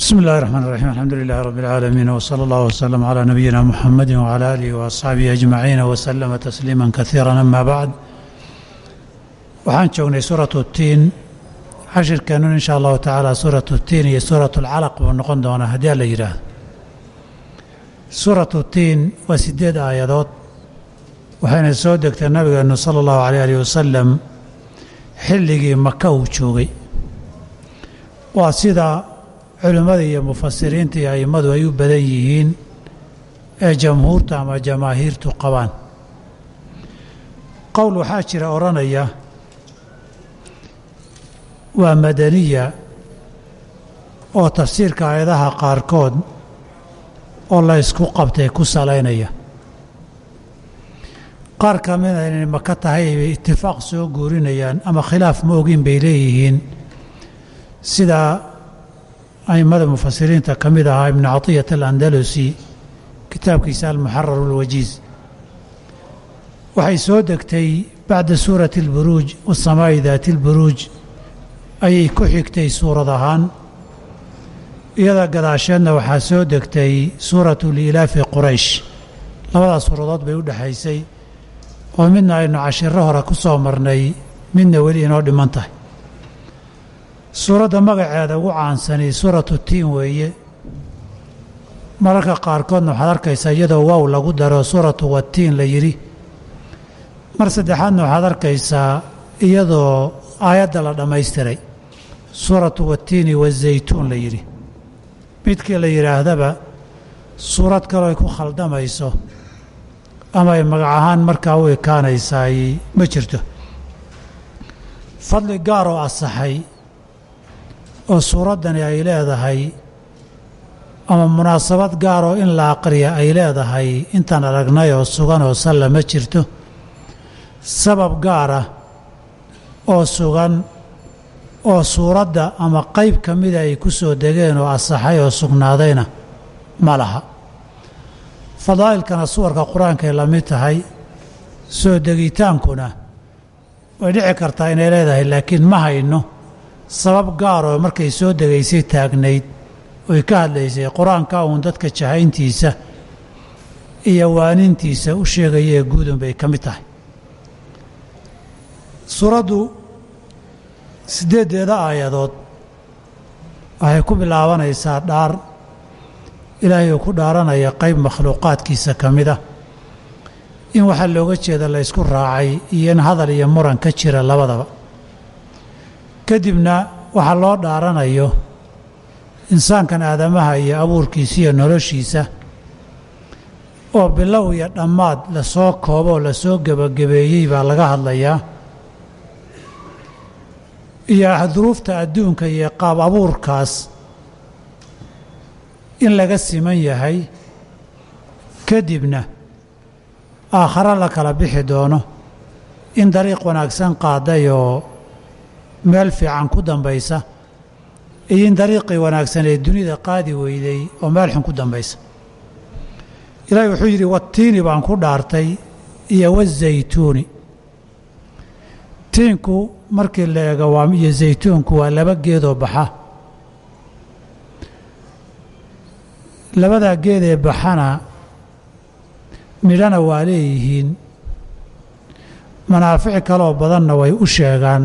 bsmi اllahi الرحman الرaxيim alxamdu lilahi rab اlcaalamiin wslى اllah wslm عlى nabiyina muxamadi wعlى alihi وaصxaabihi ajmaciina wslama tasliima kaiira ama bacd waxaan joognay suuratu tiin cashirkeennun in sha allahu tacaala suuratu tiin iyo suuratu اlcalaq buu noqon doonaa haddii alla yidhaahdo suuratu tiin waa sideed aayadood waxayna soo degtay nabigeennu sala اllahu alيyh alih wasalam xilligii maka uu joogay waa sida culimmada iyo mufasiriinta iyo a'immadu ay u badan yihiin ee jamhuurta ama jamaahiirtu qabaan. Qowl waxaa jira odhanaya waa madaniya oo tafsiirka aayadaha qaarkood oo la ysku qabtay ku salaynaya. Qaar ka mida inay maka tahay bay itifaaq soo guurinayaan ama khilaaf ma ogin bay leeyihiin sida a'immada mufasiriinta ka mid ahaa ibnu caطiyat alandalusi kitaabkiisa almuxarar اlwajiiz waxay soo degtay bacda suurati اlburuuj wasamaa'i daati اlburuuj ayay ku xigtay suurad ahaan iyada gadaasheedna waxaa soo degtay suuratu liilaafi quraysh labadaas suuradood bay u dhexaysay oo midna aynu cashiro hore ku soo marnay midna weli inoo dhiman tahay suuradda magaceeda ugu caansani suuratu tiin weeye. Mararka qaarkoodna waxaad arkaysaa iyadoo waaw lagu daro suuratu watiin la yidhi. Mar saddexaadna waxaad arkaysaa iyadoo aayadda la dhammaystiray. Suuratu watiini wazaytuun la yidhi. Midkii la yidhaahdaba suurad kaloo ay ku khaldamayso ama ay magac ahaan markaa u ekaanaysaay ma jirto. Fadli gaar oo asaxay oo suuraddani ay leedahay ama munaasabad gaaroo in la aqriya ay leedahay intaan aragnay oo sugan oo salla ma jirto. Sabab gaara oo sugan oo suuradda ama qayb ka mida ay ku soo degeen oo asaxay oo sugnaadayna ma laha. Fadaa'ilkana suwarka qur'aankay la mid tahay soo degitaankuna way dhici kartaa inay leedahay laakiin ma hayno sabab gaaroo markay soo degaysay taagnayd oy ka hadlaysay qur'aanka uun dadka jahayntiisa iyo waanintiisa u sheegayee guudun bay ka mid tahay. Suuraddu siddeeddeeda aayadood waxay ku bilaabanaysaa dhaar. Ilaahay uu ku dhaaranaya qayb makhluuqaadkiisa ka mid ah. In waxaa looga jeeda la ysku raacay iyo in hadal iyo muran ka jira labadaba kadibna waxaa loo dhaaranayo insaankan aadamaha iyo abuurkiisa iyo noloshiisa oo bilow iyo dhammaad la soo koobo oo la soo gebagabeeyey baa laga hadlayaa. Iyo duruufta adduunka iyo qaab abuurkaas in laga siman yahay kadibna aakhare la kala bixi doono. In dariiq wanaagsan qaaday oo meel fiican ku dambaysa. Iyo in dariiqii wanaagsan ee dunida qaadi weyday oo meel xun ku dambaysa. Ilaahay wuxuu yidhi watiini baan ku dhaartay iyo wazaytuuni tiinku markii la eego waa iyo zaytuunku waa laba geedoo baxa. Labadaa geedee baxana midhana waa leeyihiin. Manaafic kaloo badanna way u sheegaan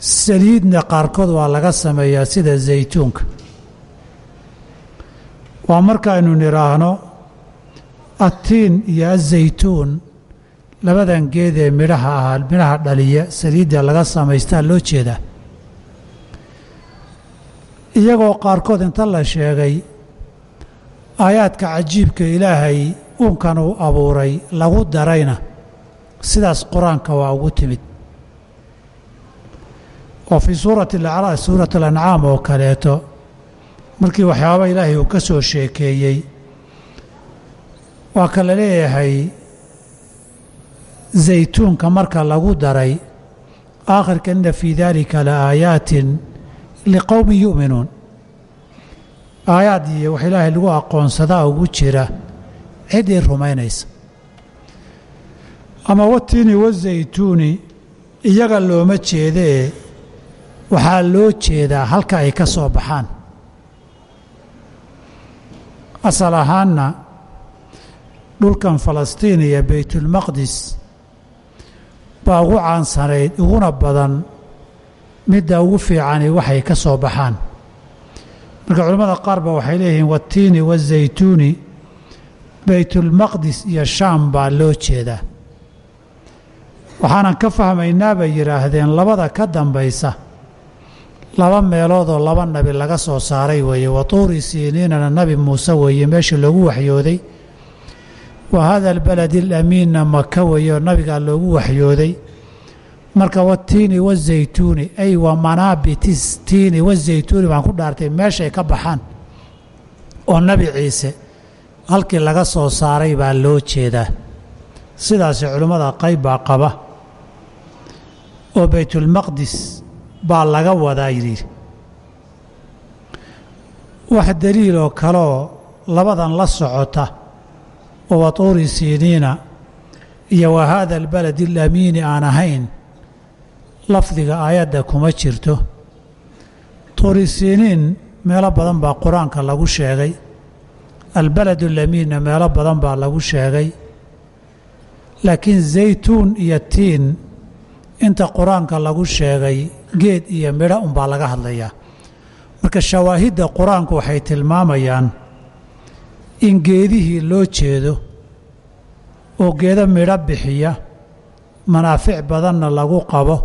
saliidna qaarkood waa laga sameeyaa sida zaytuunka. Waa markaaynu nidhaahno attiin iyo azaytuun labadan geedee midhaha ahaa midhaha dhaliya saliidda laga samaystaa loo jeedaa. Iyagoo qaarkood inta la sheegay aayaadka cajiibka ilaahay uunkan uu abuuray lagu darayna. Sidaas qur'aanka waa ugu timid oo fii suurati suurat alancaam oo kaleeto. Markii waxyaaba ilaahay uu ka soo sheekeeyey waa ka la leeyahay zaytuunka marka lagu daray aakhirka inna fii daalika la aayaatin liqowmin yu'minuun. Aayaad iyo wax ilaahay lagu aqoonsadaa ugu jira ciddii rumaynaysa. Ama watiini wazaytuuni iyaga looma jeedee waxaa loo jeedaa halka ay ka soo baxaan. Asal ahaanna dhulkan falastiin iyo baytulmaqdis baa ugu caansanayd uguna badan midda ugu fiicani waxay ka soo baxaan. Marka culimmada qaar ba waxay leeyihiin wattiini wazaytuuni baytulmaqdis iyo shaam baa loo jeedaa. Waxaanan ka fahmaynaa bay yidhaahdeen labada ka dambaysa laba meeloodoo laba nabi laga soo saaray weeye. Watuuri siiniinana nabi muuse weeye meeshii loogu waxyooday. Wa hada albaladi alamiinna maka weeye oo nabigaa loogu waxyooday. Marka watiini wazaytuuni ay wa manaabiti tiini wazaytuuni baan ku dhaartay meeshay ka baxaan. Oo nabi ciise halkii laga soo saaray baa loo jeedaa. Sidaasi culimmada qayb baa qaba. Oo baytulmaqdis baa laga wadaa yidhi. Wax daliiloo kaleoo labadan la socota oo watuuri siiniina iyo wa haada albaladi alamiini aan ahayn lafdiga aayadda kuma jirto. Tuuri siiniin meelo badan baa qur'aanka lagu sheegay. Albalad alamiinna meelo badan baa lagu sheegay. Laakiin zaytuun iyo tiin inta qur'aanka lagu sheegay geed iyo midho unbaa laga hadlayaa. Marka shawaahidda qur'aanku waxay tilmaamayaan in geedihii loo jeedo oo geedo midho bixiya manaafic badanna lagu qabo.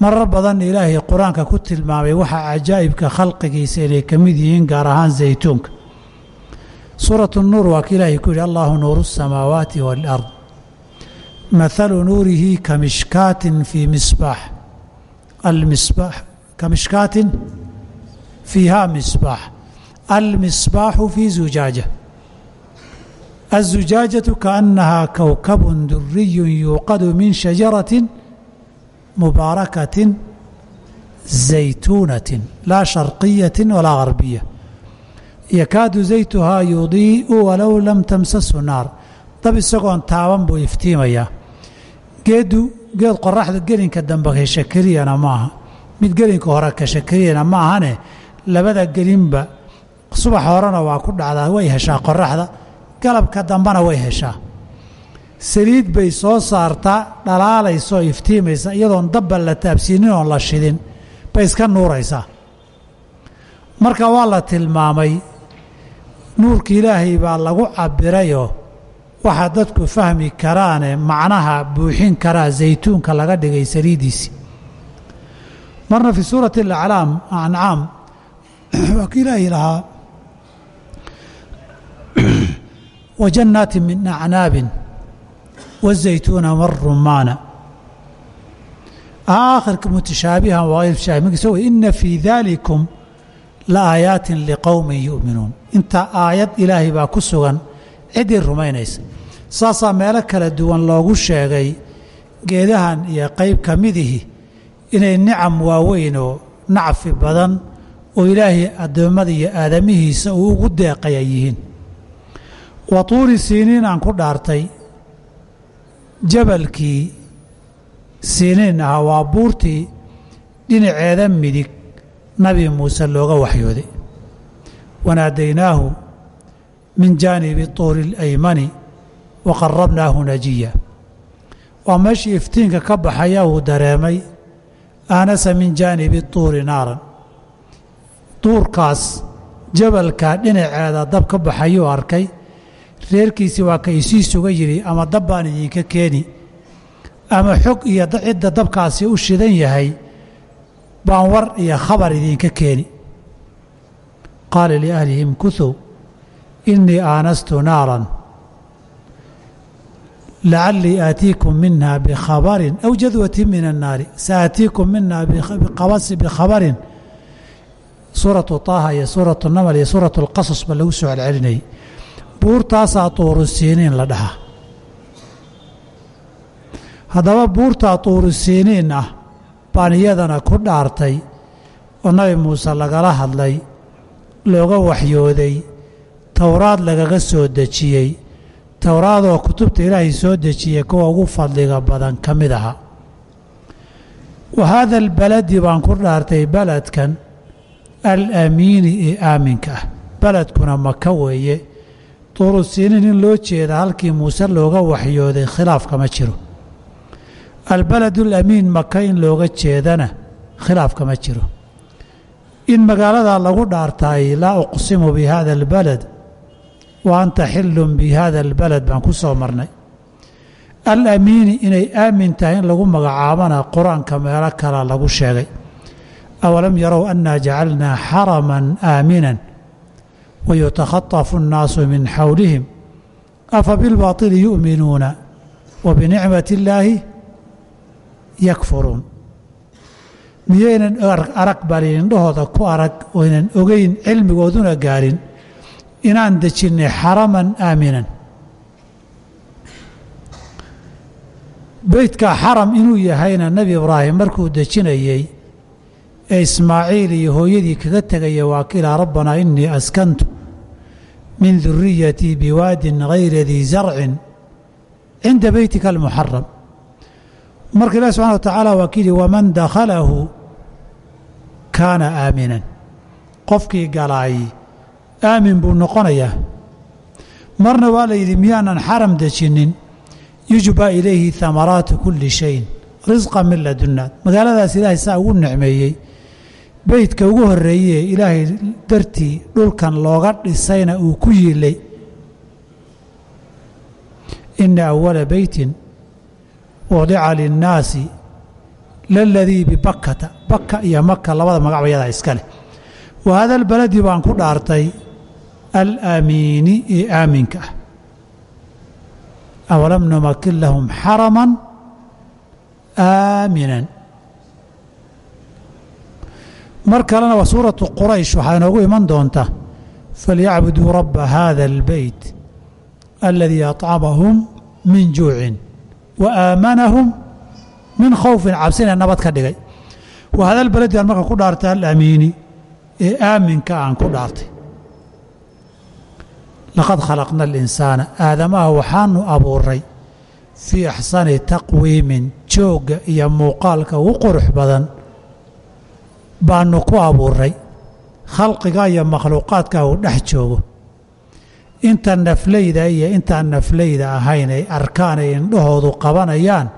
Marar badanna ilaahay qur'aanka ku tilmaamay waxa cajaa'ibka khalqigiisa inay ka mid yihiin gaar ahaan zaytuunka. Suuratu nuur waa ka ilaahay ku yidhi allaahu nuuru samaawaati waalard mathalu nuurihi ka mishkaatin fii misbaax. almisbaax kamishkaatin fiiha misbaax almisbaaxu fii zujaaja الزujaajaة kaأnaha kowkab duriyu yuuqadu min shajaraة mubaarakaة zaytuunaة laa sharqiyaة walaa garbiya yakaadu zaytuhaa yudii'u walow lam tamsasu naar dab isagoon taaban buu iftiimayaa geeddu geed qoraxda gelinka dambe hesha keliyana maaha mid gelinka hore kasha keliyana ma labada gelinba subax horena waa ku dhacdaa way heshaa qoraxda galabka dambena way heshaa. Saliid bay soo saartaa dhalaalaysaoo iftiimaysa iyadoon dabba la taabsiinin oon la shidin bay iska nuuraysaa. Marka waa la tilmaamay nuurka ilaahay baa lagu cabirayoo waxaa dadku fahmi karaane macnaha buuxin karaa zaytuunka laga dhigay saliidiisii marna fii suurati alaclaam ancaam waa kii ilaahi lahaa wajannaatin min acnaabin wazaytuuna warumaana aakhirka mutashaabihan waa ilshaahimisagoo inna fii daalikum la aayaatin liqowmin yu'minuun. Inta aayad ilaahay baa ku sugan ciddii rumaynaysa saasaa meelo kala duwan loogu sheegay geedahan iyo qayb ka midihi inay nicam waaweyn oo nacfi badan oo ilaahay addoommada iyo aadamihiisa uu ugu deeqaya yihiin. Wa tuuri siiniin aan ku dhaartay jabalkii siiniin ahaa waa buurtii dhinaceeda midig nabi muuse looga waxyooday. Wanaadaynaahu min jaanibi tuuri اlaymani wa najiya waa meeshii iftiinka ka baxaya uu dareemay aanasa min jaanibi tuuri naaran duurkaas jabalkaa dhinaceeda dab ka baxayuu arkay reerkiisii waa ka isii suga yidhi ama dab baan idinka keeni ama xog iyo cidda dabkaasi u shidan yahay baan war iyo khabar idinka keeni qaala liahlihim kuthuu innii aanastu naaran lacallii aatiikum minha bikhabarin aw jadwatin min annaari saaatiikum minha bikhabarin suuratu taaha iyo suuratu namal iyo suuratu alqasas ba lagu soo celcelinayay buurtaasaa tuurusiiniin la dhahaa haddaba buurtaa tuurusiiniin ah baan iyadana ku dhaartay oo nabi muuse lagala hadlay looga waxyooday towraad lagaga soo dejiyey towraadoo kutubta ilaahay soo dejiyey kuwa ugu fadliga badan ka mid aha. Wa haada albaladi baan ku dhaartay beledkan alamiini ee aaminka ah. Beledkuna maka weeye. Tuurusiinin in loo jeeda halkii muuse looga waxyooday khilaaf kama jiro. Albaladu alamiin maka in looga jeedana khilaaf kama jiro. In magaaladaa lagu dhaartaay laa uqsimu bi hada albalad wa anta xilun bi hada albalad baan ku soo marnay alamiini inay aamin tahay in lagu magacaabana qur'aanka meelo kala lagu sheegay awalam yarow annaa jacalnaa xaraman aaminan wayutakhatafu annaasu min xawlihim afa bilbaطili yu'minuuna wa binicmati illaahi yakfuruun miyaynan arag balin indhahooda ku arag oynan ogeyn cilmigooduna gaarin inaan dejinnay xaraman aaminan. Beydka xaram inuu yahayna nebi ibraahim markuu dejinayey ee ismaaciil iyo hooyadii kaga tegaya waa kilaa rabbanaa innii askantu min duriyatii biwaadin hayri dii zarcin cinda beytika almuxaram marka ilahi subxana wa tacaala waa kuyidhi waman dakhalahu kaana aaminan. Qofkii galaay aamin buu noqonayaa marna waa la yidhi miyaanan xaram dejinnin yujba ilayhi hamaraatu kulli shayin risqa min ladunna. Magaaladaas ilaahay saa ugu nicmeeyey. Beydka ugu horreeyee ilaahay dartii dhulkan looga dhisayna uu ku yiilay. Ina awala beytin wadica linnaasi laladii bibakkata bakka iyo maka labada magacba yadaa iska leh. Wa hada albaladi baan ku dhaartay alaamiini ee aaminka ah awalam numakin lahum xaraman aaminan mar kalena waa suuratu quraysh waxaa inoogu iman doonta falyacbuduu rabba hada albeyt aladii aطcamahum min juucin wa aamanahum min khawfin cabsina nabad ka dhigay wa hada albaladi aan marka ku dhaartay alamiini ee aaminka aan ku dhaartay laqad khalaqna alinsaana aadamaha waxaanu abuuray fii axsani taqwiimin joogga iyo muuqaalka ugu qurux badan baanu ku abuuray khalqiga iyo makhluuqaadka uu dhex joogo inta naflayda iyo intaan naflayda ahayn ay arkaan ay indhahoodu qabanayaan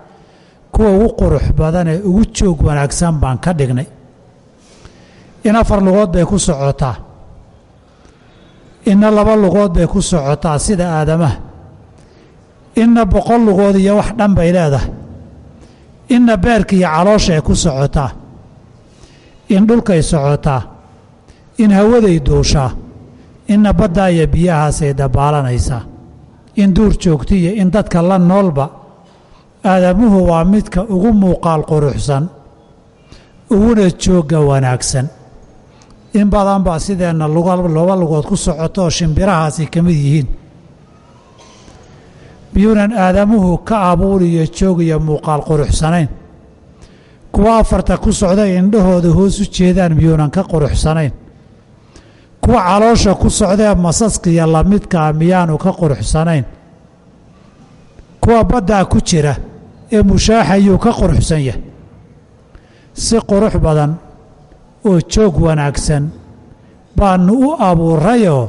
kuwa ugu qurux badan ee ugu joog wanaagsan baan ka dhignay in afar lugood bay ku socotaa inna laba lugood bay ku socotaa sida aadamaha inna boqol lugood iyo wax dhan bay leedahay. Inna beerka iyo caloosha ay ku socotaa. In dhulkay socotaa. In hawaday duushaa. Inna baddaa iyo biyahaasay dabaalanaysaa. In duur joogta iyo in dadka la noolba. Aadamuhu waa midka ugu muuqaal quruxsan. Uguna joogga wanaagsan in badan baa sideenna laba lugood ku socoto oo shimbirahaasi ka mid yihiin. Miyuunan aadamuhu ka abuuriyo joog iyo muuqaal quruxsanayn. Kuwa afarta ku socda indhahooda hoos u jeedaan miyuunan ka quruxsanayn. Kuwa caloosha ku socdaee masaskiya lamidkaa miyaanu ka quruxsanayn. Kuwa baddaa ku jira ee mushaaxayuu ka quruxsan yahay. Si qurux badan oo joog wanaagsan. Baanu u abuurayoo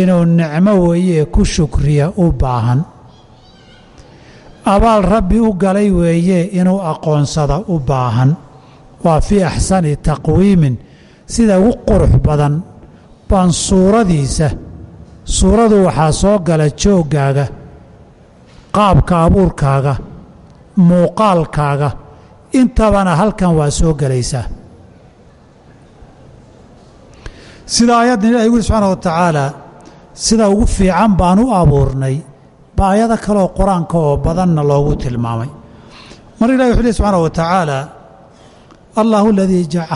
inuu nicmo weeyee ku shukriya u baahan. Abaal rabbi u galay weeye inuu aqoonsada u baahan. Waa fii axsani taqwiimin sida ugu qurux badan. Baan suuradiisa suuradu waxaa soo gala jooggaaga qaabka abuurkaaga muuqaalkaaga. Intabana halkan waa soo gelaysaa sida aayaddan ilahi wuli subxaana watacaalaa sida ugu fiican baan u abuurnay ba ayado kaleoo qur'aanka oo badanna loogu tilmaamay. Mar ilahi wuxuu lehi subxaana wa tacaalaa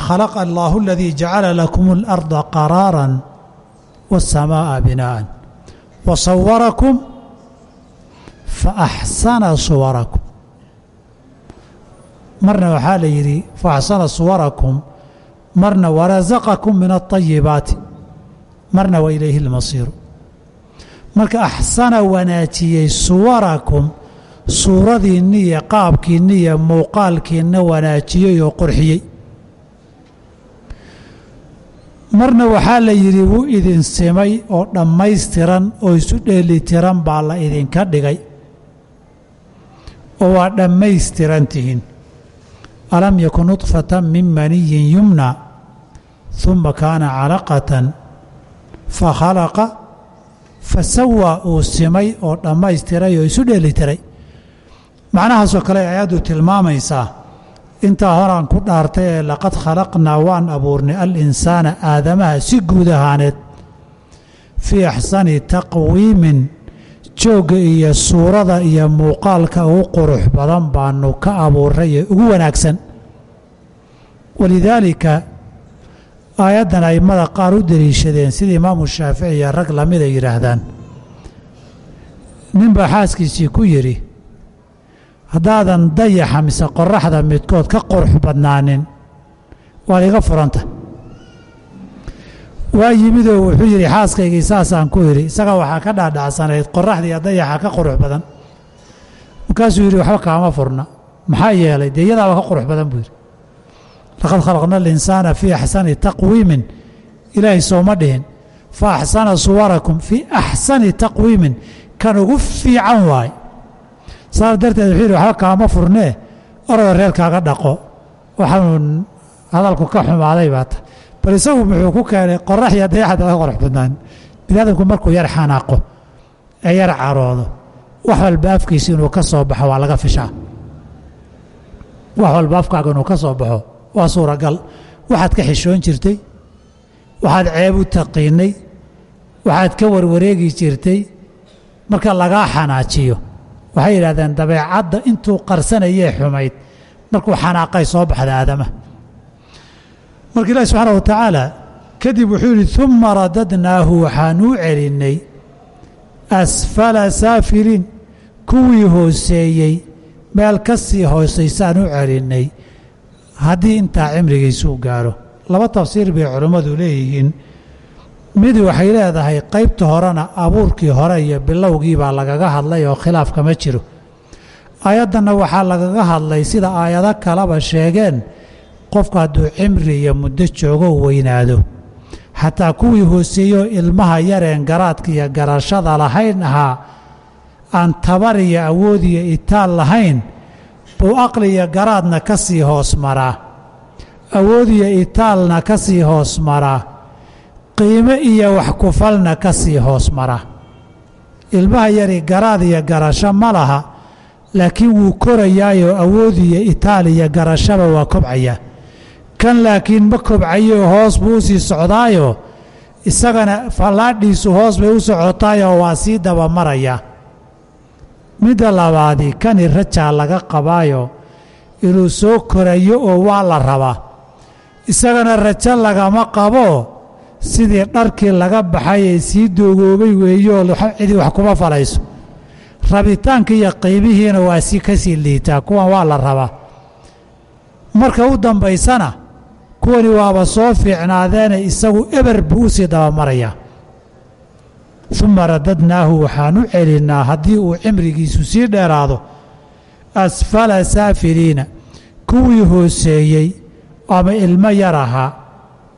khalaqa allaahu aladii jacala lakum اlarda qaraaran waاsamaaa binaa'an wasawarakum faaxsana suwarakum. Marna waxaa la yidhi faaxsana suwarakum marna warasaqakum min alayibaati marna wa ilayhi lmasiiru marka axsana wanaajiyey suwarakum suuradiinniiyo qaabkiinni iyo muuqaalkiinna wanaajiyey oo qurxiyey. Marna waxaa la yidhi wuu idin simay oo dhammaystiran oo isu dheelitiran baa la idinka dhigay. Oo waa dhammaystiran tihiin. Alam yakun nudfatan min maniyin yumna uma kaana calaqatan fakhalaqa fasawaa uu simay oo dhammaystiray oo isu dheelitiray macnahaasoo kale ayaddu tilmaamaysaa intaa horaan ku dhaartay ee laqad khalaqnaa waan abuurnay alinsaana aadamaha si guud ahaaneed fii axsani taqwiimin joogga iyo suurada iyo muuqaalka ugu qurux badan baanu ka abuuray ee ugu wanaagsan walidaalika aayaddan a'immada qaar u deliishadeen sida imaamu shaafici iyo rag la mid ay yidhaahdaan. Ninbaa xaaskiisii ku yidhi haddaadan dayaxa mise qoraxda midkood ka qurux badnaanin waad iga furanta. Waa yimidoo wuxuu yidhi xaaskaygii saasaan ku yidhi isaga waxaa ka dhaadhacsanayd qoraxda iyo dayaxa ka qurux badan. Markaasuu yidhi waxba kaama furna maxaa yeelay dee iyadaaba ka qurux badan buu yidhi laqad khalaqna alinsaana fii axsani taqwiimin ilaahay sooma dhihin. Fa axsana suwarakum fii axsani taqwiimin kan ugu fiican waay. Saas darteed wuxuu yidhi waxba furnee. Orada reerkaaga dhaqo. Waxanuun hadalku ka xumaaday baa ta. Bal isagu muxuu ku keenay qorax iyo dayaxda ka qurux badnaan. Biniaadamku markuu yar xanaaqo ee yar caroodo. Wax walba afkiisa inuu ka soo baxo waa laga fishaa. Wax walba afkaaga inuu ka soo baxo waa suuragal. Waxaad ka xishoon jirtay. Waxaad ceeb u taqiinay. Waxaad ka warwareegi jirtay. Marka lagaa xanaajiyo waxay yidhahdeen dabeecadda intuu qarsanayee xumayd. Markuu xanaaqay soo baxda aadama. Marka ilahi subxaana wa tacaala kadib wuxuu yidhi uma radadnaahu waxaanuu celinnay asfala saafiliin kuwii hooseeyey meel ka sii hoosaysaan u celinnay haddii intaa cimrigiisuu gaaro laba tafsiir bay culimmadu leeyihiin. Mid waxay leedahay qaybta horena abuurkii hore iyo bilowgii baa lagaga hadlay oo khilaaf kama jiro. Aayaddanna waxaa lagaga hadlay sida aayado kaleba sheegeen qofku hadduu cimri iyo muddo joogo weynaado. Xataa kuwii hooseeyoo ilmaha yareen garaadka iyo garashada lahayn ahaa aan tabar iyo awood iyo itaal lahayn buu aqli iyo garaadna ka sii hoos maraa awood iyo itaalna ka sii hoos maraa qiimo iyo wax kufalna ka sii hoos maraa ilmaha yari garaad iyo garasho ma laha laakiin wuu korayaayoo awood iyo itaal iyo garashaba waa kobcayaa kan laakiin ma kobcayo hoos buu u sii socdaayo? Isagana fallaadhiisu hoos bay u socotaayoo waa sii dabamarayaa midda labaadii kani rajaa laga qabaayo inuu soo korayo oo waa la rabaa isagana rajo lagama qabo sidii dharkii laga baxay ee sii doogoobay weeyooo cidii wax kuma falayso. Rabitaanka iyo qiimihiina waa si ka sii liitaa kuwan waa la rabaa marka u dambaysana kuwani waaba soo fiicnaadeene isagu eber buu u sii dabamarayaa uma radadnaahu waxaan u celinnaa haddii uu cimrigiisu sii dheeraado asfala saafiliina kuwii hooseeyey ama ilmo yar ahaa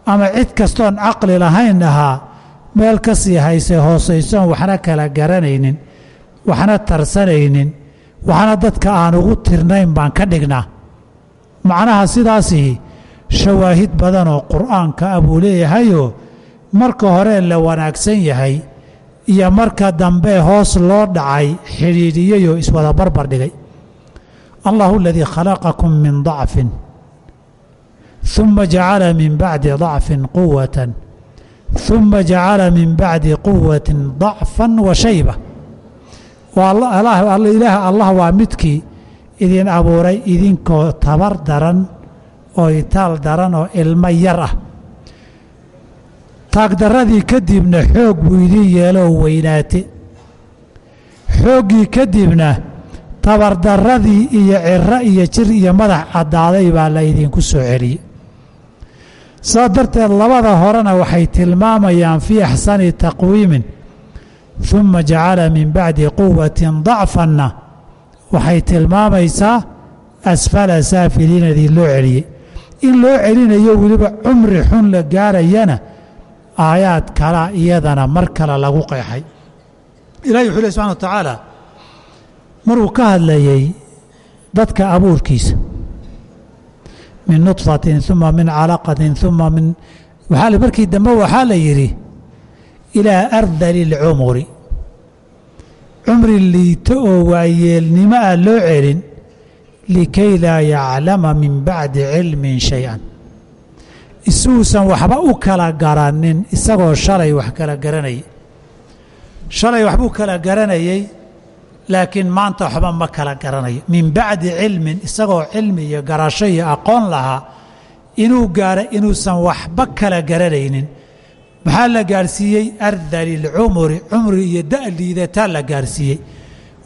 ama cid kastoon caqli lahayn ahaa meel ka sii haysay hoosaysoon waxna kala garanaynin waxna tarsanaynin waxna dadka aan ugu tirnayn baan ka dhignaa. Macnaha sidaasii shawaahid badan oo qur'aanka ah buu leeyahayoo marka hore la wanaagsan yahay iyo marka dambe hoos loo dhacay xidhiidhiyayoo iswada barbar dhigay. Allahu aladii khalaqakum min dacfin uma jacala min bacdi dacfin quwatan uma jacala min bacdi quwatin dacfan wa shayba. Ilaaha allah waa midkii idin abuuray idinkoo tabar daran oo itaal daran oo ilmo yar ah taagdarradii kadibna xoog buu idiin yeeloo weynaate xooggii kadibna tabardarradii iyo ciro iyo jir iyo madax caddaaday baa la idinku soo celiyey. Saa darteed labada horena waxay tilmaamayaan fii axsani taqwiimin ثuma jacala min bacdi quwatin dacfanna. Waxay tilmaamaysaa asfala saafiliinadii loo celiyey. In loo celinayo weliba cumri xun la gaarayana aayaad kala iyadana mar kale lagu qeexay. Ilahi wuxuu leh subxana wa tacaala maruu ka hadlayey dadka abuurkiisa. Min nudfatin uma min calaqatin uma min waxaa markii dambe waxaa la yidhi ilaa ardali اlcumuri cumri liito oo waayeelnimo ah loo celin likay laa yaclama min bacdi cilmin shay-an isuusan waxba u kala garanin isagoo shalay wax kala garanayay. Shalay waxbuu kala garanayey laakiin maanta waxba ma kala garanayo min bacdi cilmin isagoo cilmi iyo garasho iyo aqoon lahaa inuu gaaro inuusan waxba kala garanaynin. Maxaa la gaarhsiiyey ardalilcumuri cumri iyo da' liidataa la gaarhsiiyey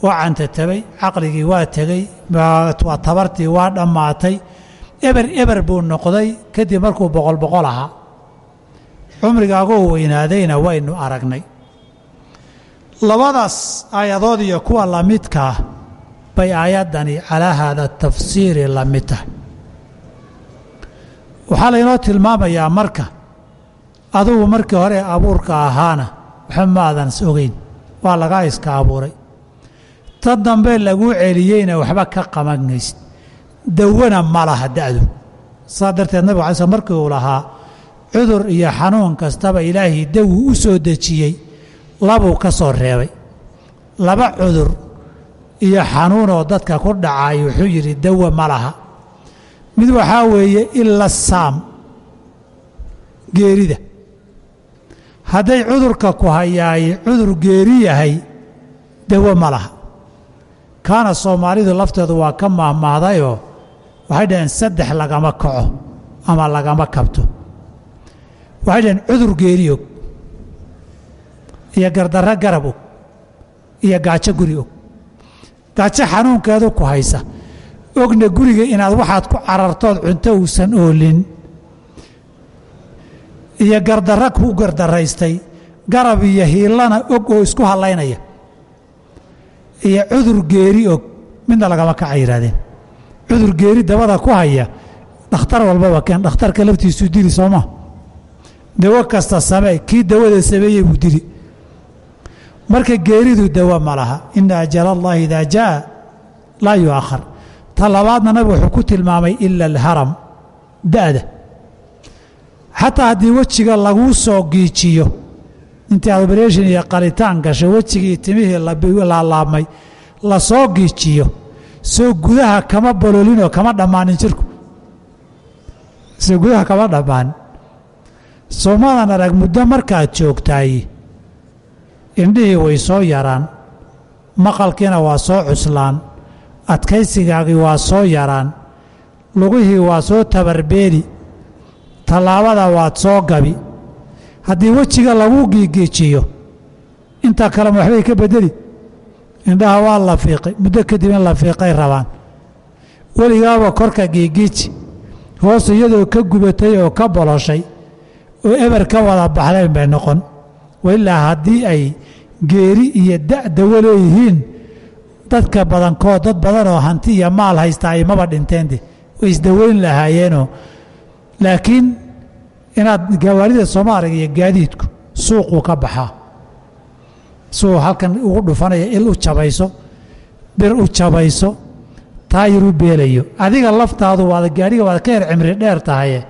waa cantatabay caqligii waa tegey waa tabartii waa dhammaatay eber eber buu noqday kadib markuu boqol boqol ahaa cumrigaagoo weynaadayna waynu aragnay. Labadaas aayadood iyo kuwa la midkaa bay aayaddani calaa haada tafsiiri la mid tahay. Waxaa laynoo tilmaamayaa marka adugu markii hore abuurka ahaana waxba maadan ogeyn waa lagaa iska abuuray. Ta dambe laguu celiyeyna waxba ka qabanaysid dawana ma laha da'du. Saa darteed nabig alay slm markii uu lahaa cudur iyo xanuun kastaba ilaahay dawuu u soo dejiyey labuu ka soo reebay. Laba cudur iyo xanuunoo dadka ku dhacay wuxuu yidhi dawa ma laha. Mid waxaa weeye ila saam geerida. Hadday cudurka ku hayaay cudur geeri yahay dawo ma laha. Kaana soomaalidu lafteedu waa ka mahmaahdayoo waxay dhaheen saddex lagama kaco ama lagama kabto. Waxay dhaheen cudur geeri og iyo gardarro garab og iyo gaajo guri og. Gaajo xanuunkeedu ku haysa. Ogna guriga inaad waxaad ku carartood cunto uusan oolin. Iyo gardarro ku gardaraystay garab iyo hiillana og oo isku hallaynaya. Iyo cudur geeri og midna lagama kaca yidhahdeen cudur geeri dabada ku haya dhakhtar walbaba keen. Dhakhtarka laftiisuu dili sooma. Dawo kasta samee kii dawada sameeyey buu dili marka geeridu dawo ma laha. Ina ajala allahi idaa jaa laa yu'akhar ta labaadna nabigu wuxuu ku tilmaamay ila alharam da'da. Xataa haddii wejiga laguu soo giijiyo intii oberation iyo qalitaan gashay wejigii timihii laalaabmay la soo giijiyo soo gudaha kama bololinoo kama dhammaanin jirku. Soo gudaha kama dhammaanin. Soomadan arag muddo markaad joogtaay indhihii way soo yaraan maqalkiina waa soo cuslaan adkaysigaagii waa soo yaraan lugihii waa soo tabarbeeli tallaabada waad soo gabi. Haddii wejiga lagu giigiijiyo intaa kalema waxbay ka bedeli indhaha waa la fiiqay muddo kadib in la fiiqay rabaan. Weligaaba korka giigiiji hoos iyadoo ka gubatay oo ka boloshay oo eber ka wada baxdayn bay noqon. Wailaa haddii ay geeri iyo da' dawo leeyihiin dadka badankood dad badan oo hanti iyo maal haystaa imaba dhinteende way isdaweyn lahaayeenoo. Laakiin inaad gawaarida soomaaliga iyo gaadiidku suuquu ka baxaa suu halkan ugu dhufanaya il u jabayso bir u jabayso taayir u beelayo. Adiga laftaadu waad gaadhiga waad ka yar cimri dheer tahaye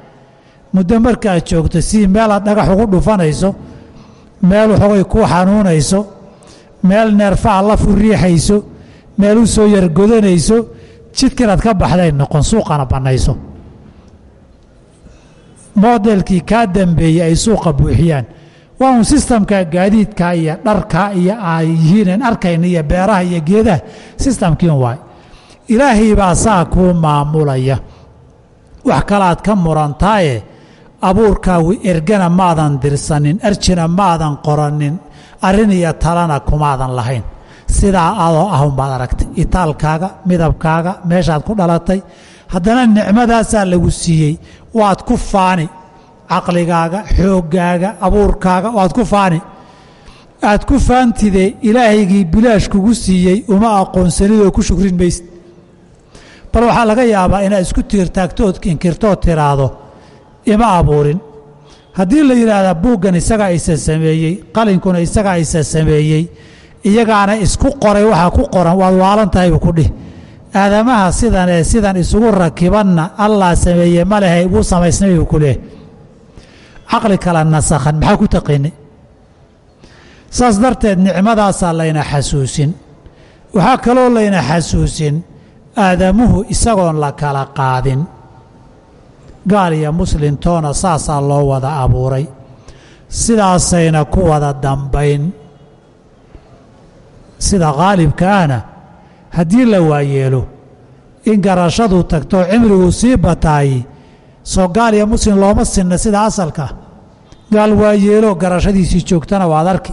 muddo markaad joogto si meelaad dhagax ugu dhufanayso meel waxoogay ku xanuunayso meel neerfaha lafu riixayso meel u soo yargodanayso jidka inaad ka baxday noqon suuqana bannayso. Modelkii kaa dambeeyey ay suuqa buuxiyaan waa un sistamka gaadiidka iyo dharka iyo ay yihiin arkayna iyo beeraha iyo geedaha sistamkiin waay. Ilaahay baa saa kuu maamulaya. Wax kalaad ka murantaaye abuurkaagu ergana maadan dirsanin arjina maadan qoranin arrin iyo talana kumaadan lahayn. Sidaa adoo ahunbaad aragtay itaalkaaga midabkaaga meeshaad ku dhalatay. Haddana nicmadaasaa lagu siiyey waad ku faani caqligaaga xooggaaga abuurkaaga waad ku faani. Aad ku faantide ilaahaygii bilaash kugu siiyey uma aqoonsanidoo ku shukrin maysid bal waxaa laga yaabaa inaad isku tiirtaagtood inkirtood tiraahdo ima abuurin. Haddii la yidhaahdaa buuggan isagaa isa sameeyey qalinkuna isagaa isa sameeyey iyagaana isku qoray waxaa ku qoran waad waalan tahay buu ku dhih aadamaha sidan ee sidan isugu rakibanna allah sameeye ma lehe wuu samaysnay buu ku leehay caqli kala nasakhan maxaa ku taqiinay saas darteed nicmadaasaa layna xasuusin. Waxaa kaloo layna xasuusin aadamuhu isagoon la kala qaadin. Gaal iyo muslimtoona saasaa loo wada abuuray. Sidaasayna ku wada dambayn. Sida khaalibka ahna haddii la waayeelo in garashadu tagto cimrigu sii bataay soo gaal iyo muslim looma sinna sida asalka gaal waayeelo garashadiisii joogtana waad arki.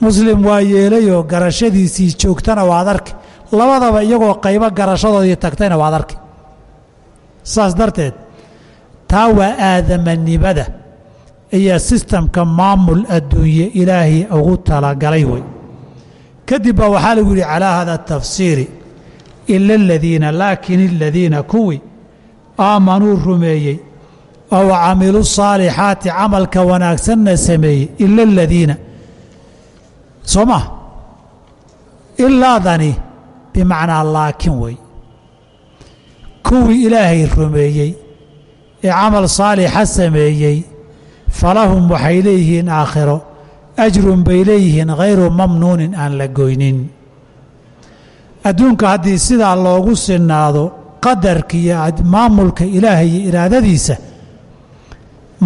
Muslim waa yeelayoo garashadiisii joogtana waad arki. Labadaba iyagoo qaybo garashadoodii tagtayna waad arki. Saas darteed taa waa aadamanimada iyo sistamka maamul adduunye ilaahay ugu talagalay wey kadib baa waxaa lagu yidhi calaa hada tafsiiri ila aladiina laakin aladiina kuwii aamanuu rumeeyey oo camiluu saalixaati camalka wanaagsanna sameeyey ila aladiina soo maa ilaadani bimacnaa laakin wey kuwii ilaahay rumeeyey ee camal saalixa sameeyey falahum waxay leeyihiin aakhiro ajrun bay leeyihiin khayru mamnuunin aan la goynin adduunka haddii sidaa loogu sinaado qadarka iyo maamulka ilaahay iyo iraadadiisa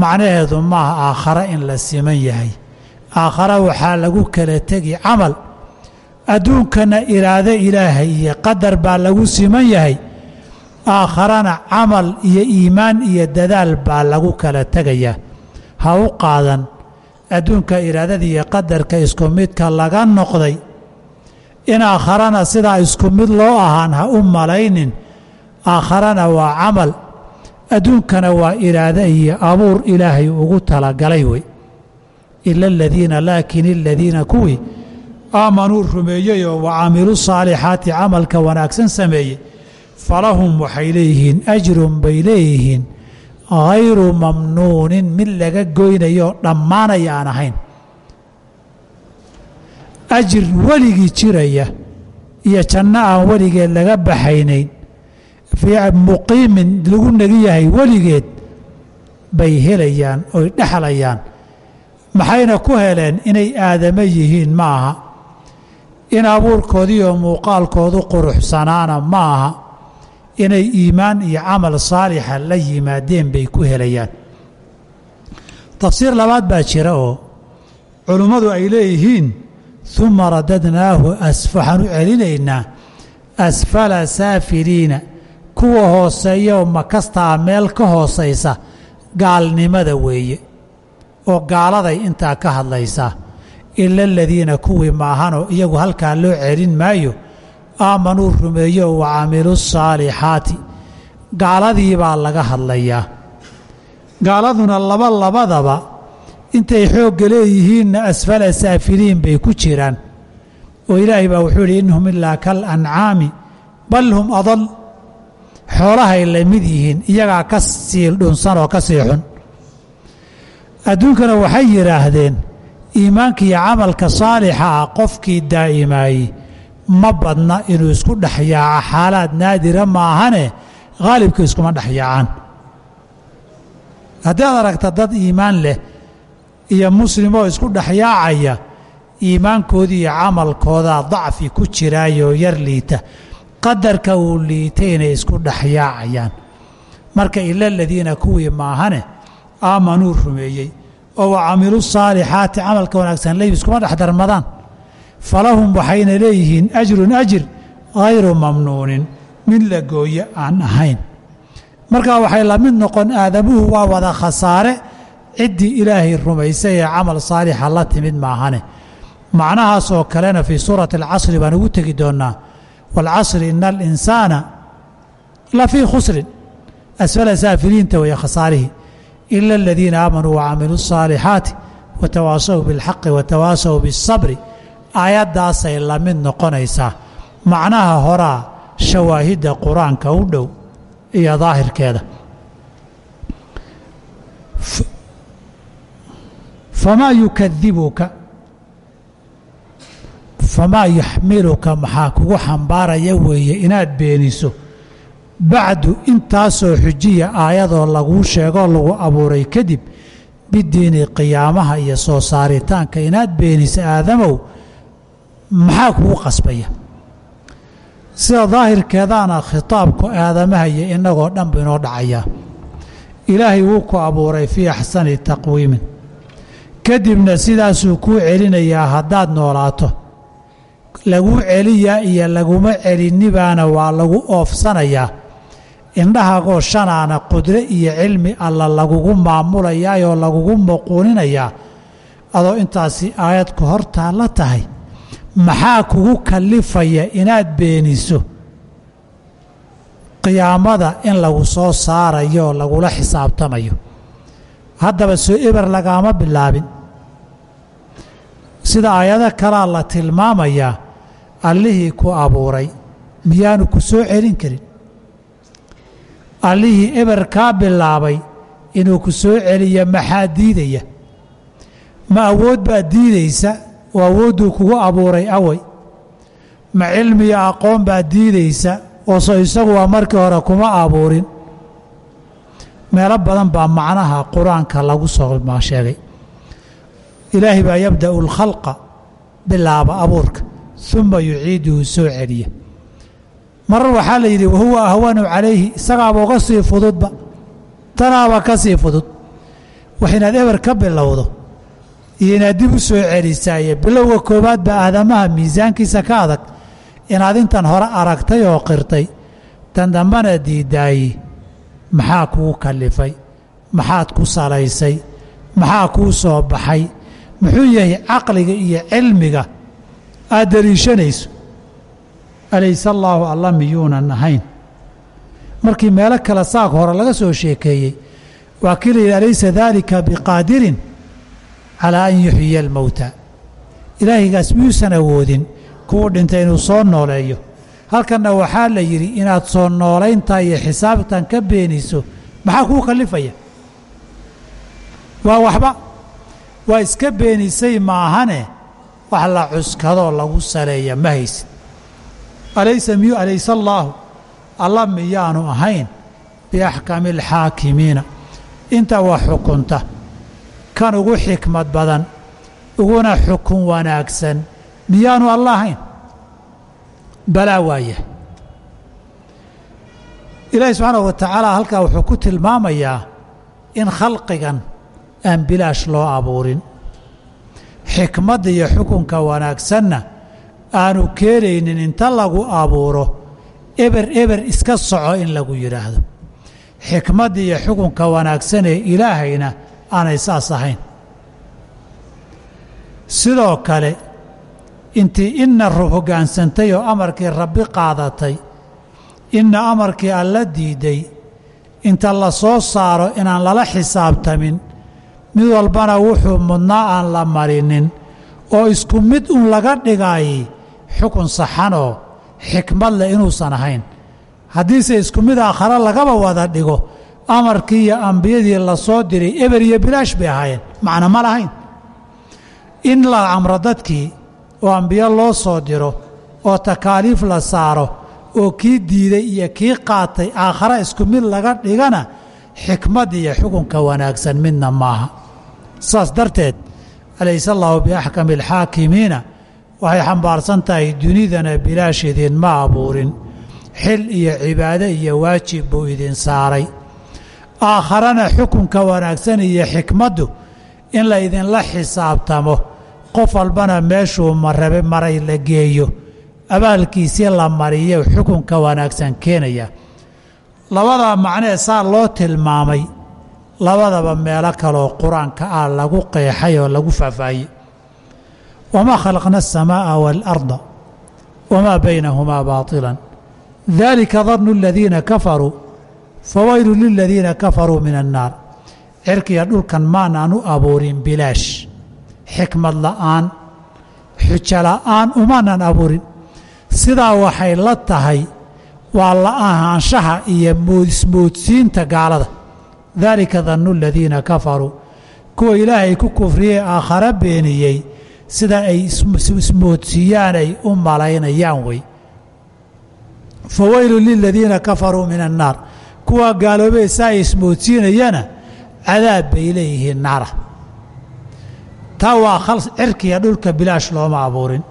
macnaheedu maaha aakhare in la siman yahay. Aakhare waxaa lagu kala tegi camal. Adduunkana iraado ilaahay iyo qadar baa lagu siman yahay. Aakharana camal iyo iimaan iyo dadaal baa lagu kala tegayaa ha u qaadan. Adduunka iraadada iyo qadarka isku midka laga noqday. In aakharana sidaa isku mid loo ahaan ha u malaynin. Aakharana waa camal adduunkana waa iraado iyo abuur ilaahay ugu talagalay wey ila aladiina laakin aladiina kuwii aamanuu rumeeyey oo wa camiluu saalixaati camalka wanaagsan sameeyey falahum waxay leeyihiin ajrun bay leeyihiin hayru mamnuunin mid laga goynayo dhammaanaya aan ahayn. Ajir weligii jiraya iyo janno aan weligeed laga baxaynayn muqiimin lagu negi yahay weligeed bay helayaan oy dhexlayaan maxayna ku heleen inay aadamo yihiin ma aha in abuurkoodiiyo muuqaalkoodu quruxsanaana ma aha inay iimaan iyo camal saalixa la yimaadeen bay ku helayaan. Tafsiir labaad baa jira oo culummadu ay leeyihiin uma radadnaahu waxaan u celinaynaa asfala saafiliina kuwa hooseeya oo makastaa meel ka hoosaysa gaalnimada weeye oo gaaladay intaa ka hadlaysaa ila aladiina kuwii maahanoo iyagu halkaa loo celin maayo aamanuu rumeeyo wa camiluu saalixaati gaaladii baa laga hadlayaa. Gaaladuna laba labadaba intay xoogga leeyihiinna asfala saafiliin bay ku jiraan oo ilaahay baa wuxuu yidhi innahum ilaa kal ancaami bal hum adal xoolahay la mid yihiin iyagaa ka sii dhunsan oo ka sii xun. Adduunkana waxay yidhaahdeen iimaanka iyo camalka saalixa ah qofkii daa'imaayey ma badna inuu isku dhex yaaca xaalaad naadira maahane haalibka iskuma dhex yaacaan. Haddii aad aragta dad iimaan leh iyo muslimoo isku dhex yaacaya iimaankoodii iyo camalkoodaa dacfi ku jiraayoo yar liita qadarka uu liitay inay isku dhex yaacayaan. Marka ila aladiina kuwii maahane aamanuu rumeeyey oo wa camilu saalixaati camalka wanaagsan leyb iskuma dhex darmadaan. Falahum waxayna leeyihiin ajrun ajir hayru mamnuunin mid la gooye aan ahayn. Markaa waxay la mid noqon aadamuhu waa wada khasaare ciddii ilaahay rumaysay ee camal saalixa la timid maahane. Macnahaas oo kalena fii suurati alcasri baan ugu tegi doonnaa waalcasri ina alinsaana la fii khusrin asfala saafiliinta weeye khasaarihii ila aladiina aamanuu wacamiluu الصaalixaati watawaasaw bilxaqi watawaasaw bisabri aayaddaasay la mid noqonaysaa macnaha horaa shawaahidda qur-aanka u dhow iyo daahirkeeda famaa yukadibuka famaa yuxmiluka maxaa kugu xambaaraya weeye inaad beeniso. Bacdu intaasoo xujiya aayadoo laguu sheegoo lagu abuuray kadib bidiini qiyaamaha iyo soo saaritaanka inaad beeniso aadamow maxaa kugu qasbaya? Sida daahirkeedaana khitaabku aadamaha iyo innagoo dhanba inoo dhacayaa ilaahay wuu ku abuuray fii axsani taqwiimin. Kadibna sidaasuu kuu celinayaa haddaad noolaato laguu celiyaa iyo laguma celinibaana waa lagu oofsanayaa indhahaagoo shanaana qudre iyo cilmi alla lagugu maamulayaayoo lagugu muquuninayaa adoo intaasi aayadku hortaa la tahay maxaa kugu kallifaya inaad beeniso? Qiyaamada in lagu soo saarayo lagula xisaabtamayo. Haddaba soo eber lagaama bilaabin. Sida aayado kalaa la tilmaamayaa allihii ku abuuray miyaanu ku soo celin karin. Allihii eber kaa bilaabay inuu ku soo celiya maxaa diidaya? Ma awood baad diidaysa oo awoodduu kugu abuuray away? Ma cilmiyo aqoon baad diidaysa oo so isagu waa markii hore kuma abuurin? Meelo badan baa macnaha qur'aanka lagu soo sheegay ilaahay baa yabda'u alkhalqa bilaaba abuurka uma yuciiduhu soo celiya marar waxaa la yidhi wahuwa ahwanu calayhi isagaaba uga sii fududba tanaaba ka sii fudud. Wax inaad eber ka bilowdo iyo inaad dib u soo celisaaye bilowga koowaad baa aadamaha miisaankiisa ka adag inaad intan hore aragtay oo qirtay. Tan dambana diidaaye maxaa kuu kallifay maxaad ku salaysay? Maxaa kuu soo baxay? Muxuu yahay caqliga iyo cilmiga aad deliishanayso alayse allaahu alla miyuunan ahayn markii meelo kale saag hore laga soo sheekeeyey waa kii la yidhi alaysa daalika biqaadirin calaa an yuxyiya almowta ilaahaygaas miyuusan awoodin kuwu dhintay inuu soo nooleeyo. Halkanna waxaa la yidhi inaad soo noolayntaa iyo xisaabtan ka beeniso maxaa kuu kallifaya? Waa waxba. Waa iska beenisay maahane wax la cuskadoo lagu saleeya ma haysid. Alaysa miyu alayse allaahu alla miyaanu ahayn biaxkami alxaakimiina inta wax xukunta. Kan ugu xikmad badan uguna xukun wanaagsan miyaanu alla ahayn? Balaa waaya ilaahi subxaanahu wa tacaala halkaa wuxuu ku tilmaamayaa in khalqigan aan bilaash loo abuurin xikmadda iyo xukunka wanaagsanna aanu keenaynin inta lagu abuuro eber eber iska soco in lagu yidhaahdo. Xikmadda iyo xukunka wanaagsan ee ilaahayna aanay saas ahayn. Sidoo kale intii inna hoggaansantay oo amarkii rabbi qaadatay inna amarkii alla diiday inta la soo saaro inaan lala xisaabtamin mid walbana wuxuu mudnaa aan la marinin oo isku mid un laga dhigaayey xukun saxanoo xikmad leh inuusan ahayn. Haddiise isku mid aakhare lagaba wada dhigo amarkii iyo ambiyadii la soo diray eber iyo bilaash bay ahaayeen. Macno ma lahayn. In la amro dadkii oo ambiyo loo soo diro oo takaaliif la saaro oo kii diiday iyo kii qaatay aakhare isku mid laga dhigana xikmad iyo xukunka wanaagsan midna maaha saas darteed alayse allaahu biaxkami alxaakimiina waxay xambaarsan tahay dunidana bilaash idinma abuurin. Xil iyo cibaado iyo waajib buu idin saaray. Aakharana xukunka wanaagsan iyo xikmaddu in la ydinla xisaabtamo. Qof walbana meeshuu marabe maray la geeyo. Abaalkiisii la mariyo xukunka wanaagsan keenaya. Labadaa macnee saa loo tilmaamay labadaba meelo kaleoo qur-aanka ah lagu qeexay oo lagu faahfaahiyey wamaa khalaqna aلsamaaءa wاlأrda wamaa baynahumaa baطila dalika danu اladiina kafaruu fawaylu liladiina kafaruu min annaar cirkiya dhulkan maanaan u abuurin bilaash xikmad la'aan xujo la'aan umaanan abuurin sidaa waxay la tahay waa la ahaanshaha iyo ismoodsiinta gaalada daalika dannu aladiina kafaruu. Kuwa ilaahay ku kufriyey aakhare beeniyey sida ay ismoodsiiyaan ay u malaynayaan wey. Fa weylu liladiina kafaruu min annaar. Kuwaa gaaloobey saa ay ismoodsiinayana cadaab bay leeyihiin naara. Taa waa cirkiya dhulka bilaash looma abuurin.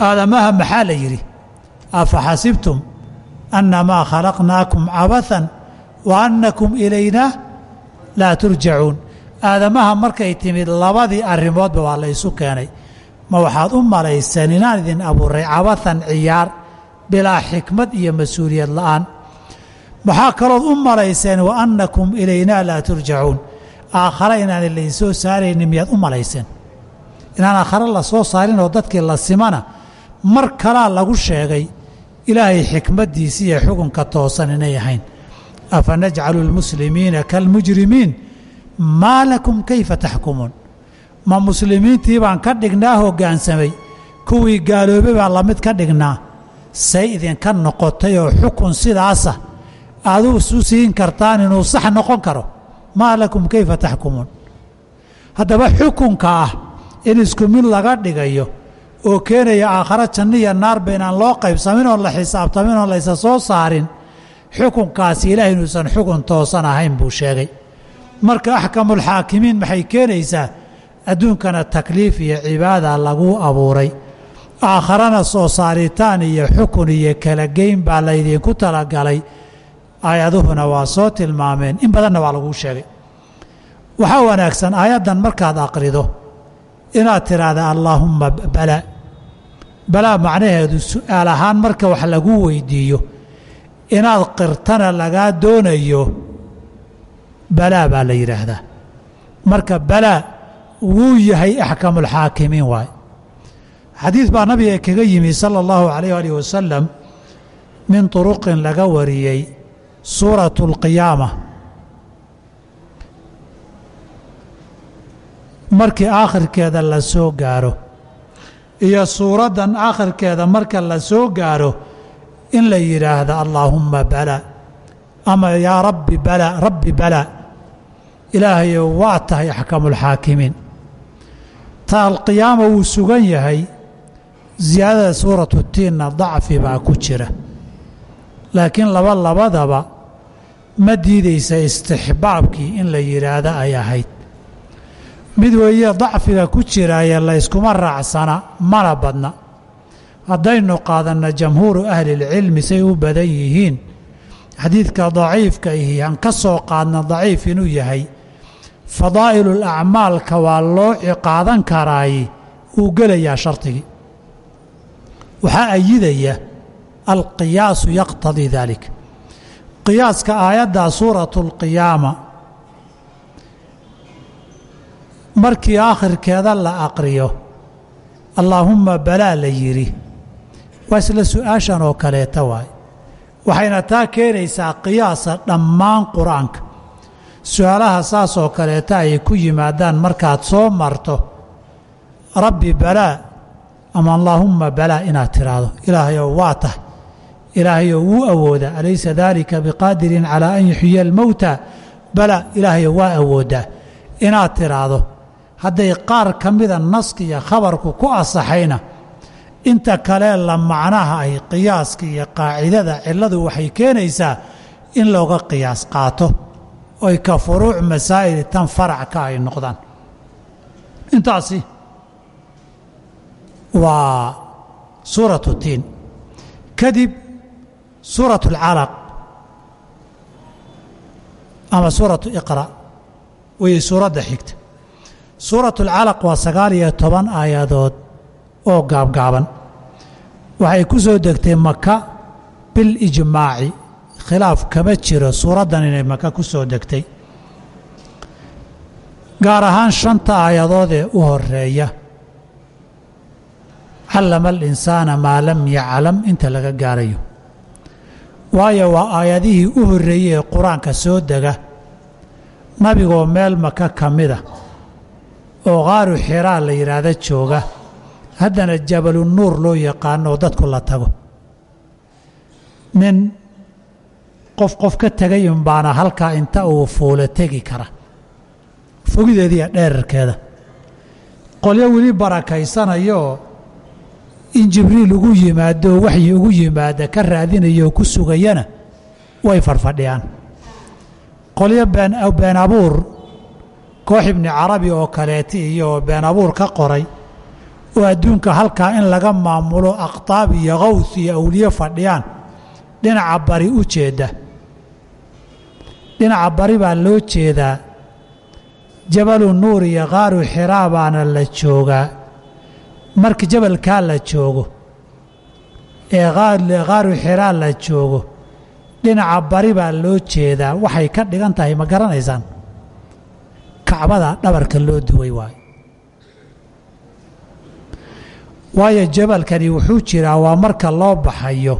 Aadamaha maxaa la yidhi? Afa xasibtum annamaa khalaqnaakum cabathan wa annakum ilaynaa laa turjacuun aadamaha markay timid labadii arrimoodba waa la ysu keenay ma waxaad u malayseen inaan idin abuuray cabathan ciyaar bilaa xikmad iyo mas'uuliyad la'aan maxaa kalood u malayseen wa annakum ilaynaa laa turjacuun aakhare inaan laynsoo saaraynin miyaad u malayseen inaan aakhare la soo saarinoo dadkii la simana mar kalaa lagu sheegay ilaahay xikmaddiisi iyo xukunka toosan inay ahayn afa najcalu lmuslimiina kaalmujrimiin maa lakum kayfa taxkumuun ma muslimiintii baan ka dhignaa hoggaansamay kuwii gaaloobay baan la mid ka dhignaa say idinka noqotay oo xukun sidaasa aad isu siin kartaan inuu sax noqon karo maa lakum kayfa taxkumuun haddaba xukunka ah in isku mid laga dhigayo oo keenaya aakhare janno iyo naarba inaan loo qaybsamin oon la xisaabtamin oon laysa soo saarin xukunkaasi ilaah inuusan xukun toosan ahayn buu sheegay. Marka axkamulxaakimiin maxay keenaysaa? Adduunkana takliif iyo cibaada laguu abuuray. Aakharana soo saaritaan iyo xukun iyo kala geyn baa laydinku talagalay. Aayaduhuna waa soo tilmaameen. In badanna waa laguu sheegay. Waxaa wanaagsan aayaddan markaad aqrido. Inaad tidhaahda allaahumma balaa balaa macnaheedu su'aal ahaan marka wax lagu weydiiyo inaad qirtana lagaa doonayo balaa baa la yidhaahdaa. Marka balaa wuu yahay axkamulxaakimiin waay xadiid baa nabiga kaga yimi sala allahu calayh alih wasalam min turuqin laga wariyey suuratu اlqiyaama markii aakhirkeeda la soo gaaro iyo suuraddan aakhirkeeda marka la soo gaaro in la yidhaahdo allaahumma balaa ama yaa rabbi balaa rabbi balaa ilaahayow waa tahay axkamulxaakimiin ta alqiyaama wuu sugan yahay. Siyaadada suuratu tiinna dacfi baa ku jira. Laakiin laba labadaba ma diidaysa istixbaabkii in la yidhaahdo ay ahayd. Mid weeye dacfiga ku jiraaye layskuma raacsana mana badna haddaynu qaadanno jamhuuru ahlilcilmi say u badan yihiin. Xadiidka daciifka ihi aan ka soo qaadna daciif inuu yahay fadaa'ilul acmaalka waa loo ciqaadan karaay wuu gelayaa shardigii waxaa ayidaya alqiyaasu yaqtadii dalik qiyaaska aayadda suuratu اlqiyaama markii aakhirkeeda la aqriyo allaahumma balaa la yidhi waa isla su'aashan oo kaleeta waay. Waxayna taa keenaysaa qiyaasa dhammaan qur'aanka. Su'aalaha saas oo kaleeta ay ku yimaadaan markaad soo marto rabbi balaa ama allaahumma balaa inaad tiraahdo. Ilaahayow waa tahay. Ilaahayow wuu awoodaa. Alaysa daalika biqaadirin calaa an yuxyiya almowta balaa ilaahayow waa awoodaa. Inaad tiraahdo hadday qaar ka mida naska iyo khabarku ku asaxayna inta kale la macnaha ay qiyaaska iyo qaacidada cilladu waxay keenaysaa in looga qiyaas qaato. Oy ka furuuc masaa'ili tan farac ka ay noqdaan. Intaasi waa suuratu tiin. Kadib suuratu alcalaq ama suuratu iqra' wayay suuradda xigta. Suuratu alcalaq waa sagaal iyo toban aayadood oo gaabgaaban. Waxay ku soo degtay maka bilijmaaci khilaaf kama jiro suuraddan inay maka ku soo degtay. Gaar ahaan shanta aayadood ee u horreeya callama alinsaana maa lam yaclam inta laga gaarayo. Waayo waa aayadihii u horreeyey ee qur'aanka soo dega. Nabigoo meel maka ka mida oo qaaru xiraa la yidhaahda jooga haddana jabalu nuur loo yaqaano oo dadku la tago. Nin qof qof ka tegay unbaana halkaa inta uu fuulo tegi kara. Fogideediiyo dheerarkeeda. Qolyo weli barakaysanayoo in jibriil ugu yimaado waxyi ugu yimaada ka raadinayo oo ku sugayana way farfadhiyaan. Qolyo been abuur koox ibni carabi oo kaleeti iyo been abuur ka qoray oo adduunka halkaa in laga maamulo aqtaab iyo qaws iyo awliye fadhiyaan. Dhinaca bari u jeedda dhinaca bari baa loo jeedaa. Jabalu nuur iyo qaaru xiraa baana la joogaa. Marka jabalkaa la joogo. Ee qaaru xiraa la joogo. Dhinaca bari baa loo jeedaa. Waxay ka dhigan tahay ma garanaysaan? Kacbada dhabarka loo duway waayo waayo jabalkani wuxuu jiraa waa marka loo baxayo.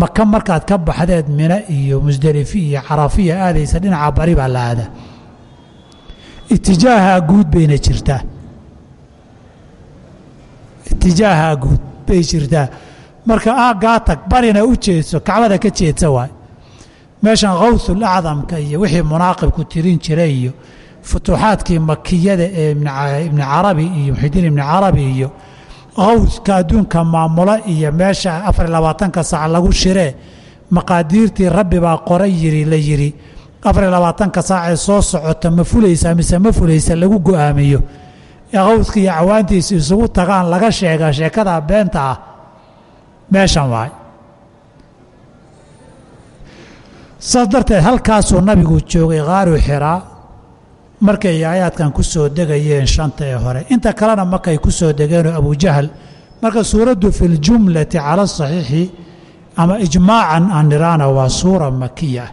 Maka markaad ka baxdeed mino iyo musdelifi iyo carafiya aadaysa dhinaca bari baa la itijaahaa guud bayna jirtaa. Itijaahaa guud bay jirtaa. Marka aaggaa tag barina u jeedso kacbada ka jeedsa waay. Meeshan khawsul acdamka iyo wixii munaaqibku tirin jiray iyo futuuxaadkii makiyada ee ibni carabi iyo muxidiin ibni carabi iyo khawska adduunka maamulo iyo meesha afar labaatanka sac lagu shiree maqaadiirtii rabbi baa qoray yiri la yidhi afar labaatanka saacee soo socota ma fulaysa mise ma fulaysa lagu go'aamiyo? Ee khawska iyo cawaantiisa isugu tagaan laga sheega sheekada beenta ah meeshan waay. Saas darteed halkaasuu nabigu joogay khaaru xiraa markay aayaadkan ku soo degayeen shanta ee hore. Inta kalena markay ku soo degeenoo abujahal marka suuraddu fi ljumlati cala asaxiixi ama ijmaacan aan niraana waa suura makiya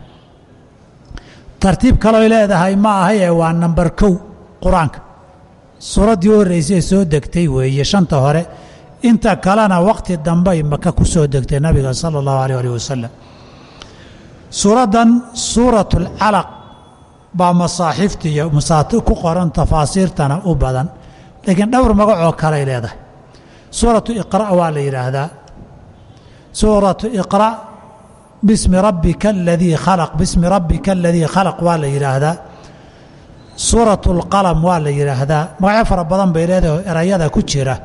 tartiib kalooy leedahay ma ahaye waa nambar kow qur'aanka. Suuraddii u horreysay soo degtay weeye shanta hore. Inta kalena waqti dambey maka ku soo degtay nabiga sala allahu alيh alih wasalam suuraddan suurat اlcalaq baa masaaxiifta iyo ku qoran tafaasiirtana u badan. Laakiin dhowr magacoo kaley leedahay. Suuratu iqra' waa la yidhaahdaa suuratu iqra' bismi rabbika aladii khalaq bismi rabbika aladii khalaq waa la yidhaahdaa suuratu اlqalam waa la yidhaahdaa magacyo fara badan bay leedahay oo erayada ku jira.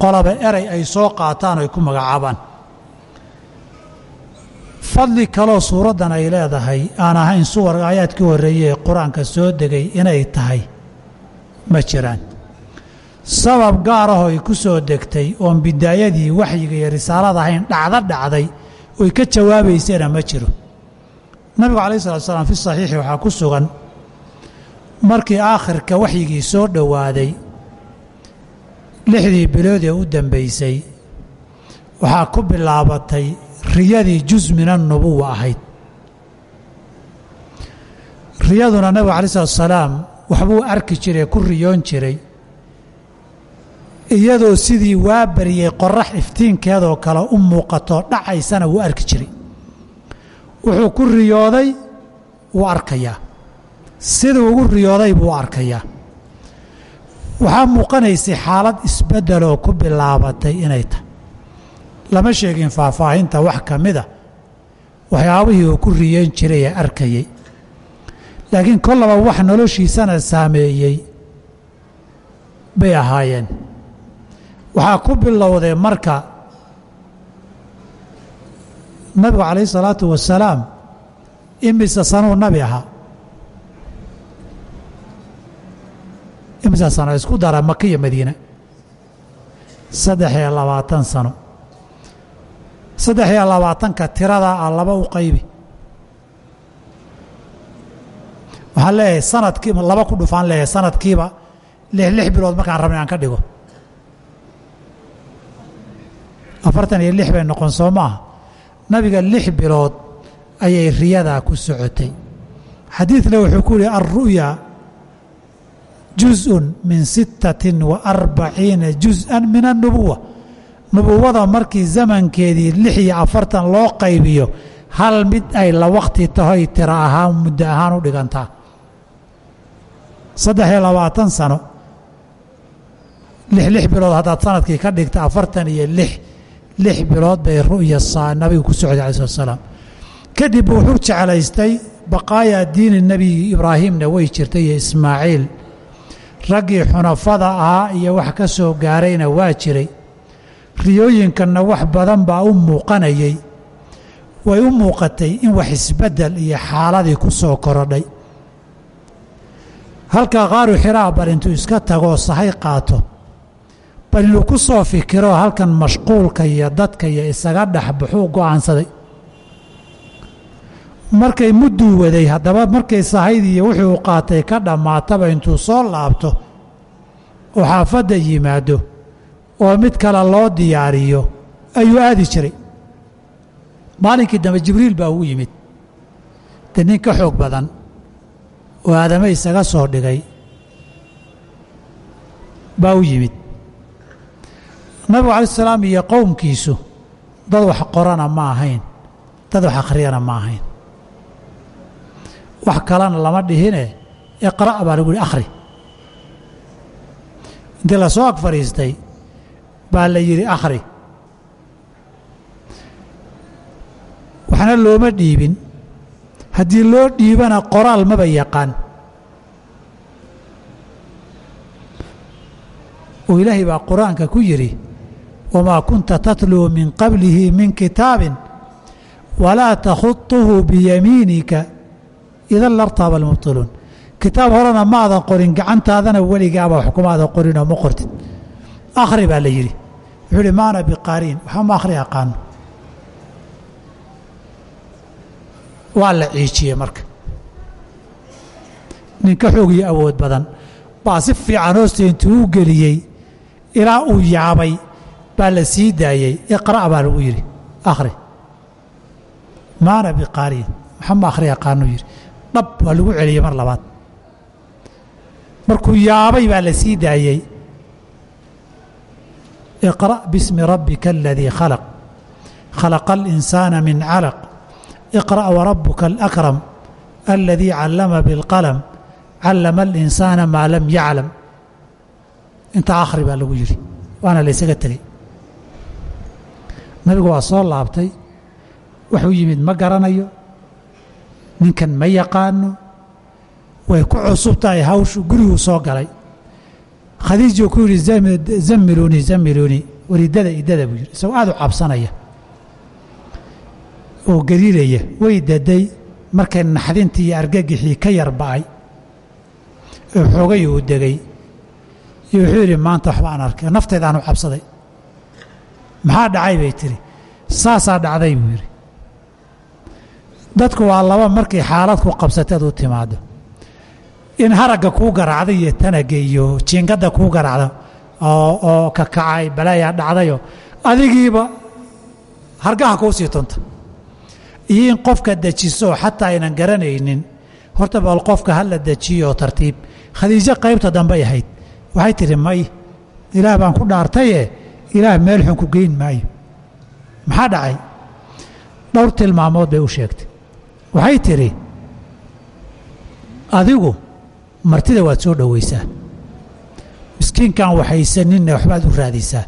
Qolaba eray ay soo qaataan oy ku magacaabaan fadli kaloo suuraddan ay leedahay aan ahayn suwar aayaadkii horreeyey ee qur'aanka soo degay inay tahay ma jiraan. Sabab gaar ahoo ay ku soo degtay oon bidaayadii waxyiga iyo risaalada ahayn dhacdo dhacday oy ka jawaabaysana ma jiro. Nabigu calayh salatu salaam fi saxiixi waxaa ku sugan markii aakhirka waxyigii soo dhowaaday lixdii bilood ee u dambaysay waxaa ku bilaabatay riyadii jus min annubuwa ahayd. Riyaduna nabigu alai salatu salaam waxbuu arki jiray ku riyoon jiray. Iyadoo sidii waa bariyey qorax iftiinkeedoo kale u muuqato dhacaysana wuu arki jiray. Wuxuu ku riyooday wuu arkayaa. Siduu ugu riyooday buu arkayaa. Waxaa muuqanaysay xaalad isbeddeloo ku bilaabatay inay tahay lama sheegin faahfaahinta wax ka mida waxyaabihii uu ku riyoon jiray ee arkayey. Laakiin kollaba wax noloshiisana saameeyey bay ahaayeen. Waxaa ku bilowday marka nabigu calayhi salaatu wasalaam imise sanuu nabi ahaa. Imise sano isku dara maka iyo madiina. Saddex iyo labaatan sano saddex iyo labaatanka tiradaa a laba u qaybi. Waxaan leeyahay sanadkiiba laba ku dhufaan leeyahay sanadkiiba lix lix bilood markaan rabnay aan ka dhigo. Afartan iyo lix bay noqon soo maaha nabiga lix bilood ayay riyadaa ku socotay. Xadiidna wuxuu ku yihi alru'ya juzءun min sittatin wa arbaciina juz'an min annubuwa nubuwada markii zamankeedii lix iyo afartan loo qaybiyo hal mid ay la wakti tahoy tira ahaan muddo ahaan u dhigantaa saddex iyo labaatan sano. Lix lix bilood haddaad sannadkii ka dhigta afartan iyo lix lix bilood bay ru'ya nabigu ku socday alai slat salaam. Kadib wuxuu jeclaystay baqaayaa diini nebi ibraahimna way jirtay iyo ismaaciil. Raggii xunafada ahaa iyo wax ka soo gaarayna waa jiray riyooyinkanna wax badan baa u muuqanayay. Way u muuqatay in wax isbeddel iyo xaaladii ku soo korodhay. Halkaa qaaru xiraa bal intuu iska tagoo sahay qaato. Bal inuu ku soo fikiro halkan mashquulka iyo dadka iyo isaga dhex baxuu go'aansaday. Markay mudduu waday haddaba markay sahaydii iyo wixii uu qaatay ka dhammaataba intuu soo laabto oo xaafadda yimaado oo mid kale loo diyaariyo ayuu aadi jiray. Maalinkii dambe jibriil baa ugu yimid. Dee nin ka xoog badan oo aadame isaga soo dhigay baa u yimid. Nabigu calayi salaam iyo qowmkiisu dad wax qorana ma ahayn dad wax akhriyana ma ahayn. Wax kalena lama dhihine iqra' baa lagu yihi akhri intii la soo ag fadhiistay baa la yidhi akhri. Waxna looma dhiibin. Haddii loo dhiibana qoraal maba yaqaan. Oo ilaahay baa qur'aanka ku yidhi wamaa kunta tatluu min qablihi min kitaabin walaa takhuطuhu biyamiinika. Idan lartaaba almubtiluun. Kitaab horena ma aadan qorin gacantaadana weligaaba wax kuma aadan qorinoo ma qortid akhri baa la yidhi wuxuu ihi maana biqaariin waxba ma akhri aqaano waa la ciijiyey marka ninka xoog iyo awood badan baa si fiican hoosta intuu u geliyey ilaa uu yaabay baa la sii daayey iqra' baa lagu yidhi akhri maana biqaariin waxa ma akhri yidhi dhab waa lagu celiyey mar labaad markuu yaabay baa la sii daayey iqra' bismi rabbika aladii khalaq khalaqa alinsaana min calaq iqra' warabuka alakram aladii callama biاlqalam callama alinsaana maa lam yaclam intaa akhri baa lagu yidhi waana la ysaga tegey nabigu waa soo laabtay wuxuu yimid ma garanayo ninkan ma yaqaano way ku cusub tahay hawshu guriguu soo galay khadiijuu ku yidhi zammiluunii zammiluunii waridada idada buu yidhi isagoo aad u cabsanaya. Oo gariiraya. Way daday. Markay naxdintii iyo argagixii ka yar ba'ay. Oo xoogay uu degay. Iyo wuxuu yidhi maanta waxbaan arkay. Naftaydaanu cabsaday. Maxaa dhacay bay tidhi saasaa dhacday buu yidhi. Dadku waa laba markay xaalad ku qabsateed u timaado in haragga kuu garaacda iyo tanaga iyo jiingadda kuu garaacda oo kakacay balaayaa dhacdayo adigiiba hargaha kuu sii tunta iyo in qofka dejiso xataa aynan garanaynin horta bal qofka hala dejiyo tartiib. Khadiijo qaybta dambay ahayd waxay tidhi may ilaah baan ku dhaartaye ilaah meel xun ku geyn maayo maxaa dhacay? Dhowr tilmaamood bay u sheegtay. Waxay tidhi adigu martida waad soo dhowaysaa miskiinkan waxaysaninna waxbaad u raadisaa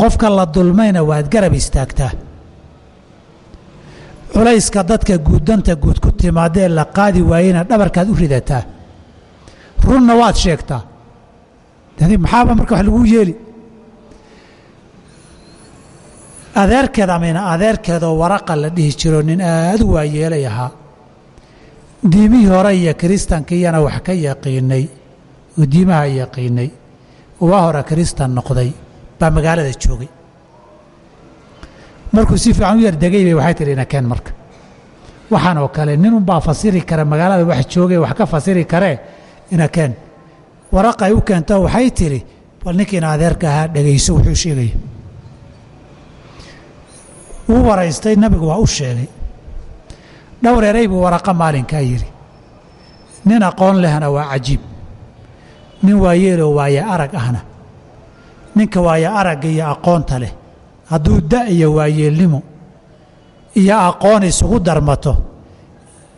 qofka la dulmayna waad garab istaagtaa. Culayska dadka guuddanta guud ku timaadee la qaadi waayena dhabarkaad u ridataa. Runna waad sheegtaa. Maxaaba marka wax laguu yeeli? Adeerkeed amayna adeerkeedoo waraqa la dhihi jiro nin aad u waayeelay ahaa diimihii hore iyo kiristankiiyana wax ka yaqiinay oo diimaha yaqiinay waa hore kiristan noqday baa magaalada joogay. Markuu si fiican u yar degay bay waxay tidhi nakeen marka. Waxaan oo kale ninunbaa fasiri kara magaalada wax joogay wax ka fasiri karee inakeen waraqay u keento waxay tidhi bal ninkiina adeerka ahaa dhegayso wuxuu sheegaya wuu waraystay nabigu waa u sheegay dhowr eray buu waraqa maalinkaa yidhi. Nin aqoon lehna waa cajiib. Nin waayeeloo waaye arag ahna. Ninka waaye aragga iyo aqoonta leh hadduu da iyo waayeelnimo iyo aqoon isugu darmato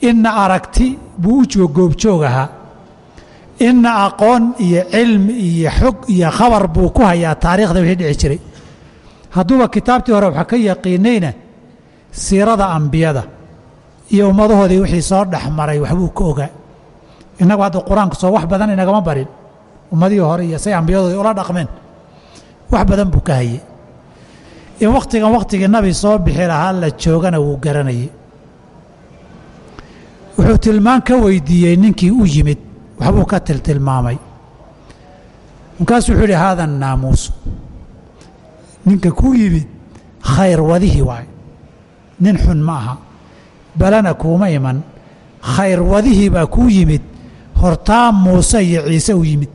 inna aragti buu u joog goobjoog ahaa. Inna aqoon iyo cilmi iyo xog iyo khabar buu ku hayaa taariikhda wixii dhici jiray. Hadduuba kitaabtii hore waxa ka yaqiinayna siirada ambiyada iyo ummadahoodii wixii soo dhex maray waxbuu ka ogaa. Innagu hadda qur'aanku soo wax badan inagama barin. Ummadihii hore iyo say ambiyadoodii ula dhaqmeen wax badan buu ka hayey in wakhtigan wakhtigii nabi soo bixi lahaa la joogana wuu garanayay. Wuxuu tilmaan ka weydiiyey ninkii u yimid. Waxbuu ka tiltilmaamay. Markaasuu wuxuu yidhi haada naamuusu ninka ku yimid khayr wadihii waay. Nin xun ma aha balana kuuma iman. Khayr wadihii baa kuu yimid hortaa muuse iyo ciise u yimid.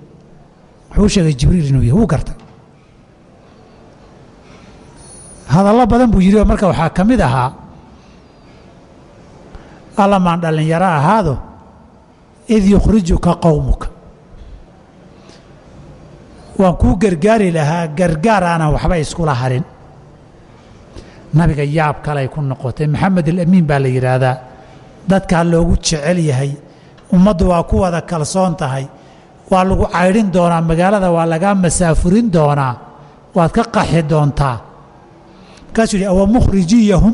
Wuxuu sheegay jibriil inuu yahay wuu gartay. Hadallo badan buu yidhi oo marka waxaa ka mid ahaa allamaan dhallinyaro ahaado id yukhrijuka qowmuka waan kuu gargaari lahaa gargaar aanan waxba iskula harin nabiga yaab kaley ku noqotay maxamed alamiin baa la yidhaahdaa dadkaa loogu jecel yahay ummaddu waa ku wada kalsoon tahay waa lagu caydhin doonaa magaalada waa lagaa masaafurin doonaa waad ka qaxi doontaa. Markaasuu yidhi awa mukhrijiyahum?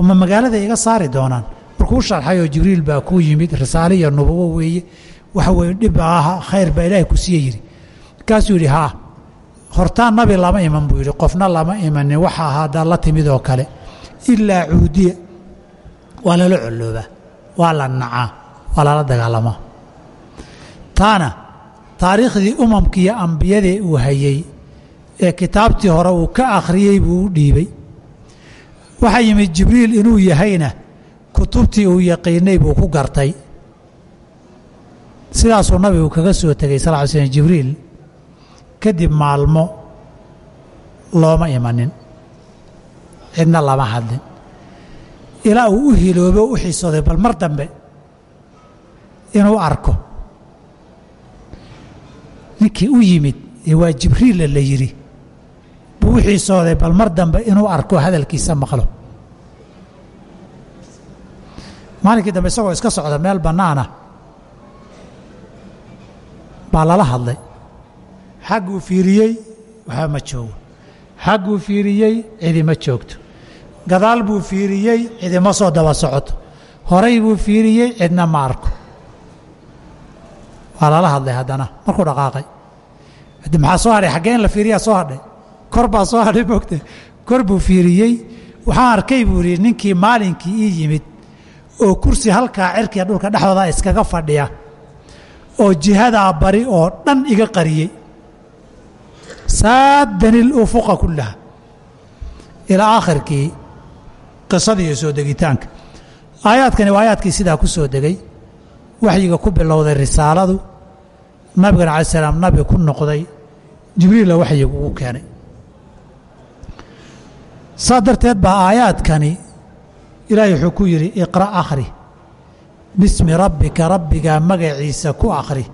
Uma magaalada iga saari doonaan. Markuu sharxay oo jibriil baa kuu yimid risaale iyo nubuwo weeye waxa weye dhib aha khayr baa ilaahay ku siiye yidhi. Markaasuu yidhi haa hortaan nabi lama iman buu yidhi qofna lama imanin waxa ahaadaa la timid oo kale. Ilaa cuudiya waa lala colloobaa waa la nacaa waa lala dagaalamaa taana taariikhdii umamkii iyo ambiyadii uu hayey ee kitaabtii hore uu ka akhriyey buu u dhiibay. Waxaa yimid jibriil inuu yahayna kutubtii uu yaqiinay buu ku gartay. Sidaasuu nabigu kaga soo tegay sal ly slm jibriil kadib maalmo looma imanin. Cidna lama hadlin ilaa uu u hiloobo u xisooday bal mar dambe inuu arko. Ninkii u yimid ee waa jibriilla la yidhi buu u xiisooday bal mar dambe inuu arko hadalkiisa maqlo maalinkii dambe isagoo iska socda meel bannaana baa lala hadlay xagguu fiiriyey waxba ma joogo. Xagguu fiiriyey cidi ma joogto. Gadaal buu fiiriyey cidima soo daba socoto. Horay buu fiiriyey cidna ma arko. Waa lala hadlay haddana markuu dhaqaaqay. Maxaa soo hadhay xaggee la fiiriyaa soo hadhay. Kor baa soo hadhay moogta kor buu fiiriyey. Waxaan arkay buu yidhi ninkii maalinkii ii yimid oo kursi halkaa cirkiga dhulka dhexdooda iskaga fadhiya oo jihadaa bari oo dhan iga qariyey saadani lufuqa kullaha. Ilaa aakhirkii qisadii soo degitaanka. Aayaadkani waa aayaadkii sidaa ku soo degay. Waxyiga ku bilowday risaaladu. Nabigana cala salaam nabi ku noqday. Jibriilla waxyiga ugu keenay. Saa darteed baa aayaadkani ilaahay wuxuu ku yidhi iqra' akhri. Bismi rabbika rabbigaa magaciisa ku akhri.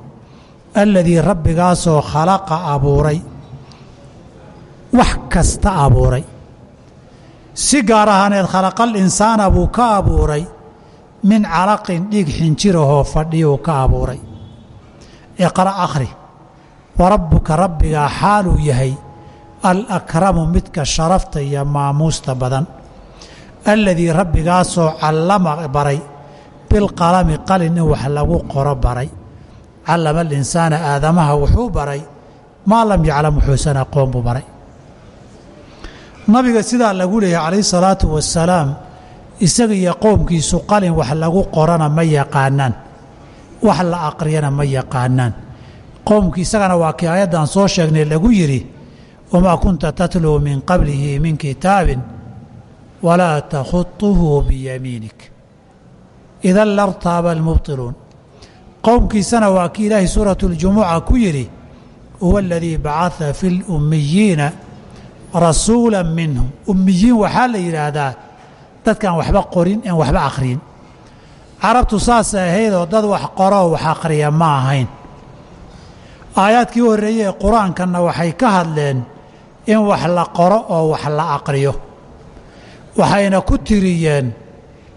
Alladii rabbigaasoo khalaqa abuuray wax kasta abuuray. Si gaar ahaaneed khalaqal insaana buu ka abuuray min calaqin dhiig xinjirahoo fadhiyuu ka abuuray. Iqra' akhri wa rabbuka rabbigaa xaaluu yahay alakramu midka sharafta iyo maamuusta badan alladii rabbigaasoo callama baray bilqalami qalin in wax lagu qoro baray. Callama alinsaana aadamaha wuxuu baray maa lam yaclam wuxuusan aqoon buu baray nabiga sidaa lagu leeyahay calayhi salaatu wasalaam isaga iyo qowmkiisu qalin wax lagu qorana ma yaqaanaan. Wax la aqriyana ma yaqaanaan. Qowmkii isagana waa kii aayaddan soo sheegnay lagu yidhi wamaa kunta tatluu min qablihi min kitaabin walaa takhutuhu biyamiinik. Idan lartaaba almubtiluun. Qowmkiisana waa kii ilaahay suuratu اljumuca ku yidhi huwa aladii bacaa fi اlummiyiina rasuula minhum. Ummiyiin waxaa la yidhaahdaa dadkaan waxba qorin en waxba akhriyin. Carabtu saasay ahaydoo dad wax qoroo wax akhriya ma ahayn. Aayaadkii horreeyey ee qur'aankanna waxay ka hadleen in wax la qoro oo wax la aqriyo waxayna ku tiriyeen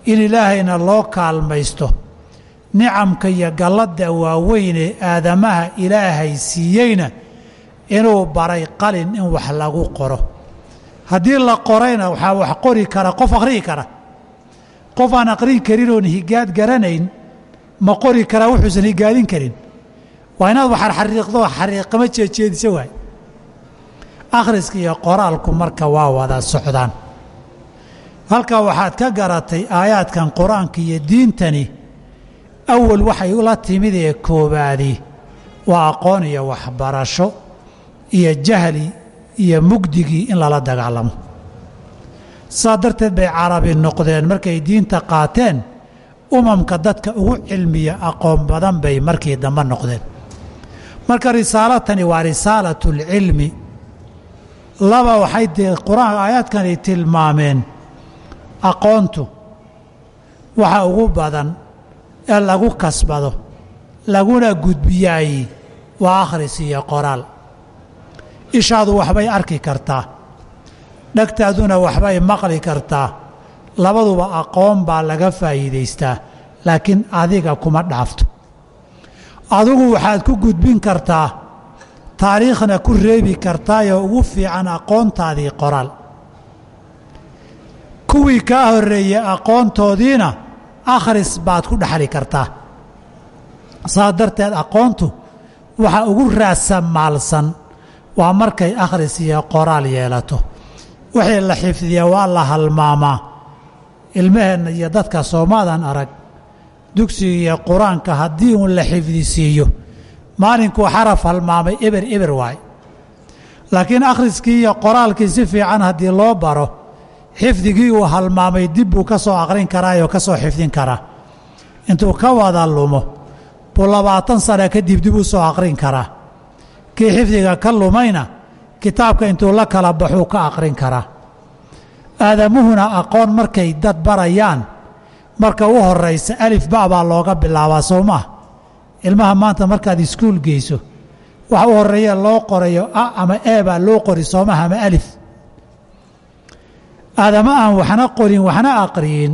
in ilaahayna loo kaalmaysto. Nicamka iyo galladda waaweynee aadamaha ilaahay siiyeyna inuu baray qalin in wax lagu qoro. Haddii la qorayna waxaa wax qori kara qof akhri'i kara. Qof aan aqrin karin oon higaad garanayn ma qori karaa wuxuusan higaadin karin. Waa inaad wax xariiqdo xariiqama jeejeediso waay. Akhriska iyo qoraalku marka waa wada socdaan. Halkaa waxaad ka garatay aayaadkan qur'aanka iyo diintani awal waxay ula timid ee koobaadi. Waa aqoon iyo waxbarasho iyo jahli iyo mugdigii in lala dagaalamo. Saa darteed bay carabi noqdeen markay diinta qaateen umamka dadka ugu cilmiya aqoon badan bay markii dambe noqdeen. Marka risaalatani waa risaalatulcilmi laba waxay dee qur'aanka aayaadkani tilmaameen aqoontu. Waxa ugu badan ee lagu kasbado laguna gudbiyaay waa akhris iyo qoraal ishaadu waxbay arki kartaa. Dhegtaaduna waxbay maqli kartaa. Labaduba aqoon baa laga faa'iidaystaa laakiin adiga kuma dhaafto. Adigu waxaad ku gudbin kartaa taariikhna ku reebi kartaayoo ugu fiican aqoontaadii qoraal. Kuwii kaa horreeyey aqoontoodiina akhris baad ku dhexli kartaa. Saa darteed aqoontu waxa ugu raadsan maalsan waa markay akhris iyo qoraal yeelato. Wixii la xifdiya waa la halmaamaa ilmaheenna iyo dadka soomaadan arag dugsiga iyo qur'aanka haddii uun la xifdisiiyo maalinkuu xaraf halmaamay eber eber waay. Laakiin akhriskii iyo qoraalkii si fiican haddii loo baro xifdigii uu halmaamay dib buu ka soo aqrin karaayoo ka soo xifdin karaa. Intuu ka wada lumo buu labaatan sana kadib dib u soo aqrin karaa kii xifdiga ka lumayna kitaabka intuu la kala baxuu ka aqrin karaa aadamuhuna aqoon markay dad barayaan marka u horaysa alif ba baa looga bilaabaa soo maah ilmaha maanta markaad iskuul geyso waxa u horreeya loo qorayo a ama e baa loo qori soomaha ama alif. Aadama aan waxna qorin waxna aqriyin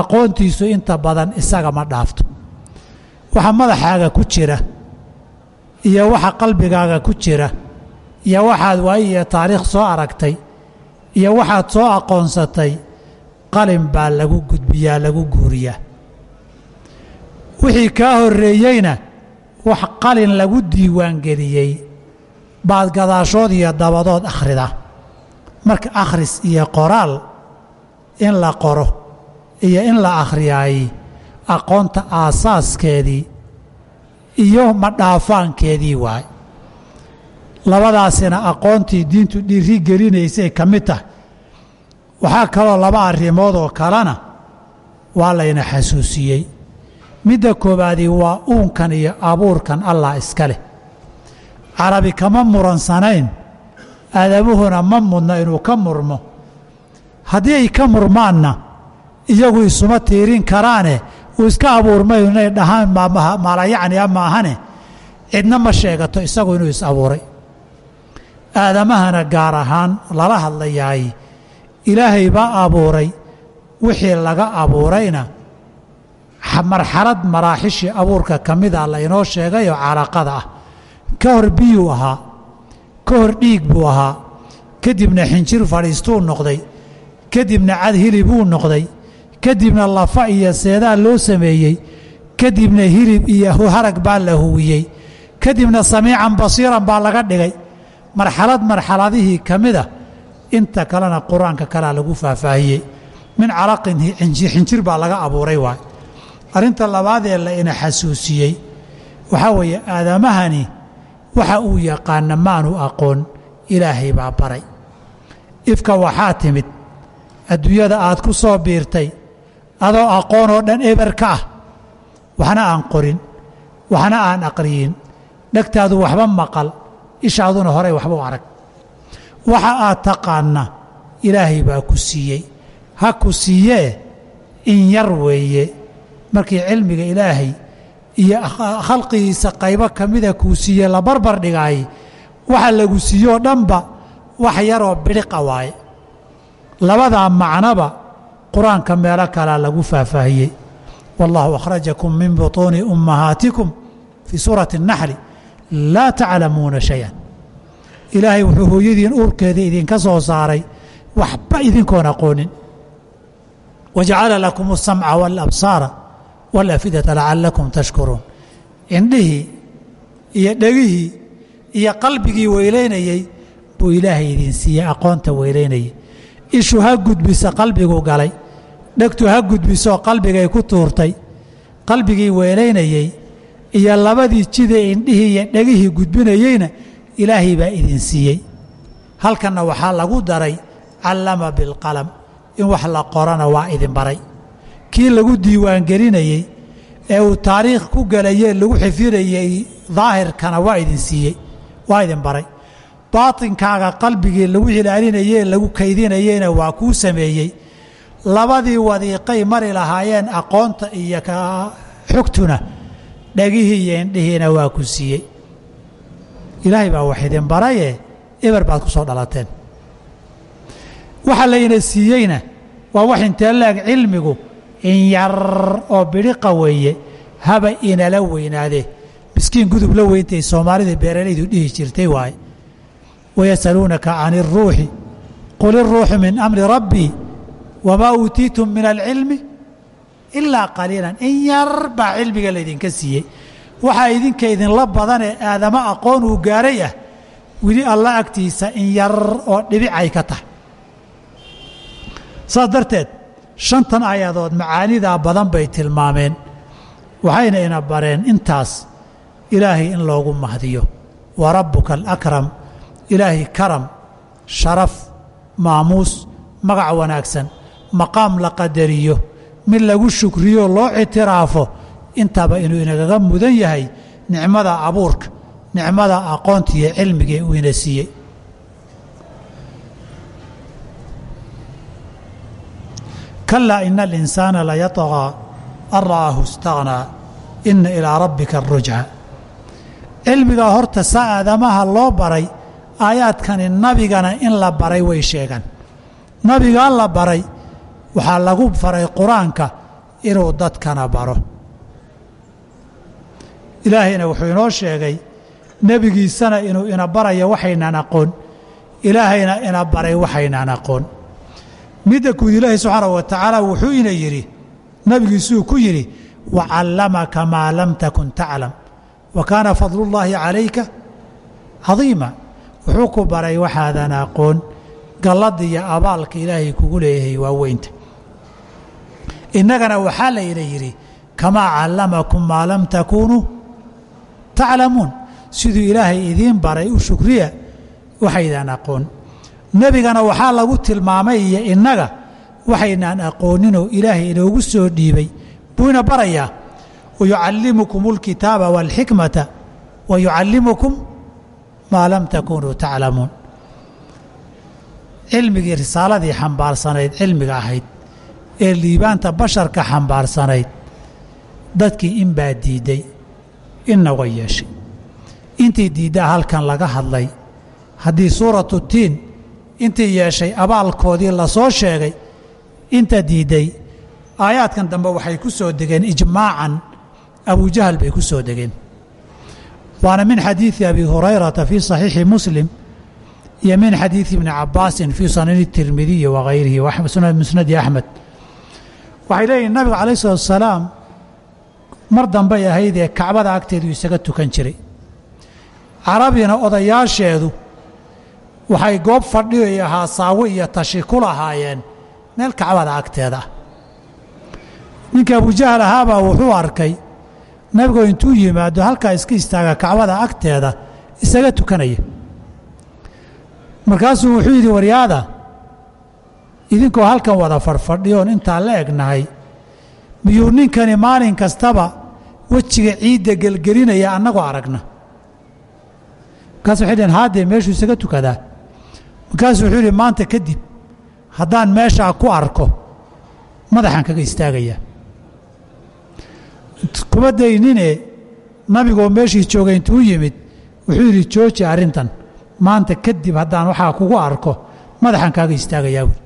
aqoontiisu inta badan isaga ma dhaafto. Waxa madaxaaga ku jira iyo waxa qalbigaaga ku jira iyo waxaad waayi iyo taariikh soo aragtay iyo waxaad soo aqoonsatay qalin baa lagu gudbiyaa lagu guuriyaa. Wixii kaa horreeyeyna wax qalin lagu diiwaangeliyey baad gadaashood iyo dabadood akhrida marka akhris iyo qoraal in la qoro iyo in la akhriyaay aqoonta aasaaskeedii iyo madhaafaankeedii waay. Labadaasina aqoontii diintu dhiiri gelinaysay ka mid tahay. Waxaa kaloo laba arrimood oo kalena waa layna xasuusiyey. Midda koowaadii waa uunkan iyo abuurkan allah iska leh. Carabi kama muransanayn aadamuhuna ma mudna inuu ka murmo. Haddii ay ka murmaanna iyagu isuma tiirin karaane uu iska abuurmayu inay dhahaan maalayacni a maahane cidna ma sheegato isagu inuu is abuuray. Aadamahana gaar ahaan lala hadlayaay ilaahay baa abuuray wixii laga abuurayna marxalad maraaxishii abuurka ka mida laynoo sheegayoo calaqada ah. Ka hor biyuu ahaa ka hor dhiig buu ahaa kadibna xinjir fadhiistuu noqday kadibna cad hilibuu noqday kadibna lafa iyo seedaa loo sameeyey kadibna hilib iyo harag baa la huwiyey kadibna samiican basiiran baa laga dhigay. Marxalad marxaladihii ka mida inta kalena qur'aanka kalea lagu faahfaahiyey. Min calaqin xinjir baa laga abuuray waay. Arrinta labaadee la ina xasuusiyey waxaa weeye aadamahani waxa uu yaqaana maanu aqoon ilaahay baa baray. Ifka waxaa timid adduunyada aad ku soo biirtay adoo aqoon oo dhan eber ka ah. Waxna aan qorin waxna aan aqriyin. Dhegtaadu waxba maqal ishaaduna horay waxba u arag. Waxa aad taqaana ilaahay baa ku siiyey. Ha ku siiyee? In yar weeye. Markii cilmiga ilaahay iyo khalqigiisa qaybo ka mida kuu siiye la barbar dhigaay waxa lagu siiyoo dhanba wax yaroo bidhiqa waaye. Labadaa macnoba qur'aanka meelo kalaa lagu faahfaahiyey. Wallaahu akhrajakum min butuuni ummahaatikum fii suurati اnaxli laa taclamuuna shayan. Ilaahay wuxuu hooyadiin uurkeeda idinka soo saaray waxba idinkoon aqoonin wajacala lakum asamca waalabsaara waalafidata lacalakum tashkuruun. Indhihii iyo dhegihii iyo qalbigii weylaynayey buu ilaahay idin siiyey aqoonta weylaynayay. Ishu ha gudbisa qalbigu galay dhegtu ha gudbisoo qalbigay ku tuurtay. Qalbigii weelaynayey iyo labadii jidee indhihii iyo dhegihii gudbinayeyna ilaahay baa idin siiyey. Halkanna waxaa lagu daray callama bilqalam in wax la qorana waa idin baray. Kii lagu diiwaangelinayey ee uu taariikh ku gelayee lagu xifidayey daahirkana waa idin siiyey. Waa idin baray. Baatinkaaga qalbigii lagu ilaalinayee lagu kaydinayeyna waa kuu sameeyey labadii wadiiqay mari lahaayeen aqoonta iyo ka xogtuna dhegihii iyo indhihiina waa ku siiyey. Ilaahay baa wax idin baraye eber baad ku soo dhalateen. Waxa layna siiyeyna waa wax intee laeg cilmigu in yar oo bidhiqa weeye haba inala weynaadee miskiin gudub la weyntay soomaalida beeralaydu dhihi jirtay waaye. Wayasaluunaka can iruuxi qul iruuxu min amri rabbii wamaa uutiitum min alcilmi ilaa qaliilan. In yar baa cilmiga laydinka siiyey. Waxaa idinka idinla badanee aadamo aqoon uu gaaray ah. Weli alla agtiisa in yar oo dhibicay ka tahay. Saas darteed shantan aayadood macaanidaa badan bay tilmaameen. Waxayna ina bareen intaas ilaahay in loogu mahdiyo. Wa rabbuka alakram ilaahay karam sharaf maamuus magac wanaagsan maqaam la qadariyo mid lagu shukriyo loo ictiraafo intaba inuu inagaga mudan yahay nicmada abuurka nicmada aqoonta iyo cilmigae uu ina siiyey. Kalaa ina alinsaana layaqaa an ra'aahu istaqnaa ina ilaa rabbika arujca cilmigaa horta saa aadamaha loo baray aayaadkani nabigana in la baray way sheegaan. Nabigaa la baray waxaa lagu faray qur'aanka inuu dadkana baro. Ilaahayna wuxuu inoo sheegay nebigiisana inuu ina barayo waxaynaan aqoon. Ilaahayna ina baray waxaynaan aqoon. Midda guud ilaahay subxaanahu wa tacaala wuxuu ina yidhi nebigiisuu ku yidhi wacallamaka maa lam takun taclam wa kaana fadlullaahi calayka cadiima. Wuxuu ku baray waxaadan aqoon. Galladda iyo abaalka ilaahay kugu leeyahay waa weynta innagana waxaa layna yidhi kamaa callamakum maa lam takuunuu taclamuun. Siduu ilaahay idiin baray u shukriya waxaydaan aqoon. Nebigana waxaa lagu tilmaamay iyo innaga waxaynaan aqooninoo ilaahay inoogu soo dhiibay. Buu ina barayaa wayucallimukum اlkitaaba wاlxikmata wa yucallimukum maa lam takunuu taclamuun. Cilmigii risaaladii xambaarsanayd cilmiga ahayd ee liibaanta basharka xambaarsanayd dadkii in baa diidday inna way yeeshay. Intii diiddaa halkan laga hadlay haddii suuratu tiin intii yeeshay abaalkoodii la soo sheegay inta diidday aayaadkan dambe waxay ku soo degeen ijmaacan abujahal bay ku soo degeen. Waana min xadiidi abi hurayrata fii saxiixi muslim iyo min xadiidi ibni cabaasin fii sanani tirmidiyi wakayrihi musnadi axmed waxay leeyihiin nabiga calayh salatu asalaam mar dambay ahaydee kacbada agteedu isaga tukan jiray. Carabina odayaasheedu waxay goob fadhiyo iyo haasaawo iyo tashi ku lahaayeen meel kacbada agteeda ah. Ninka abujahal ahaabaa wuxuu arkay nabigoo intuu yimaado halkaa iska istaaga kacbada agteeda isaga tukanaya. Markaasuu wuxuu yidhi waryaada idinkoo halkan wada fadhfadhiyoon intaa la egnahay. Miyuu ninkani maalin kastaba wejiga ciidda gelgelinaya annagoo aragna. Markaasu waxay dhaheen haadee meeshuu isaga tukadaa. Markaasuu wuxuu yidhi maanta kadib haddaan meeshaa ku arko madaxaan kaga istaagayaa. Kuma daynine nabigoo meeshii joogay intuu yimid wuxuu yidhi jooji arrintan maanta kadib haddaan waxaa kugu arko madaxaan kaaga istaagayaa. buui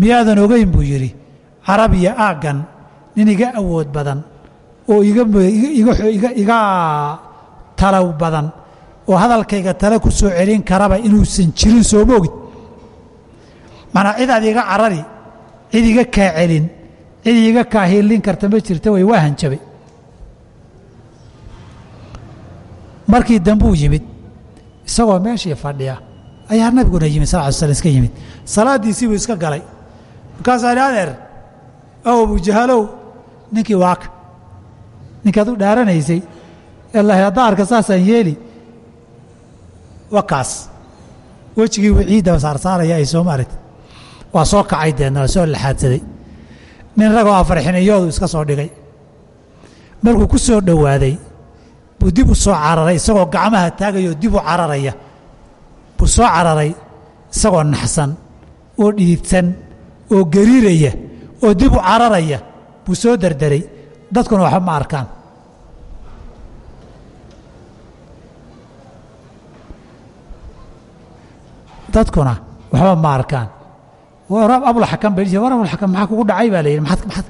miyaadan ogeyn buu yidhi carab iyo aaggan nin iga awood badan oo iga talow badan oo hadalkayga tale ku soo celin karaba inuusan jirin sooma ogid manaa cid aad iga carari cid iga kaa celin cid iga kaa hiilin karta ma jirta way waa hanjabay markii dambuu yimid isagoo meeshii fadhiya ayaa nabiguna yimid sal ly slm iska yimid. Salaaddiisii buu iska galay markaasaa idhi adeer ow abujahalow ninkii waaka ninkaad u dhaaranaysay. Ilaahi haddaa arka saasaan yeeli. Wakaas. Wejigii wuu ciidda saarsaaraya ay soo maaragti waa soo kacay deedna waa soo laxaadsaday. Nin ragoo afarxiniyoodu iska soo dhigay. Markuu ku soo dhowaaday buu dib u soo cararay isagoo gacmaha taagayoo dib u cararaya. Buu soo cararay isagoo naxsan oo dhididsan oo gariiraya oo dib u cararaya buu soo derderay dadkuna waxba ma arkaan. Dadkuna waxba ma arkaan. Abulxakam bay war abulxakam maxaa kugu dhacay? baa la yidhi. Maxaad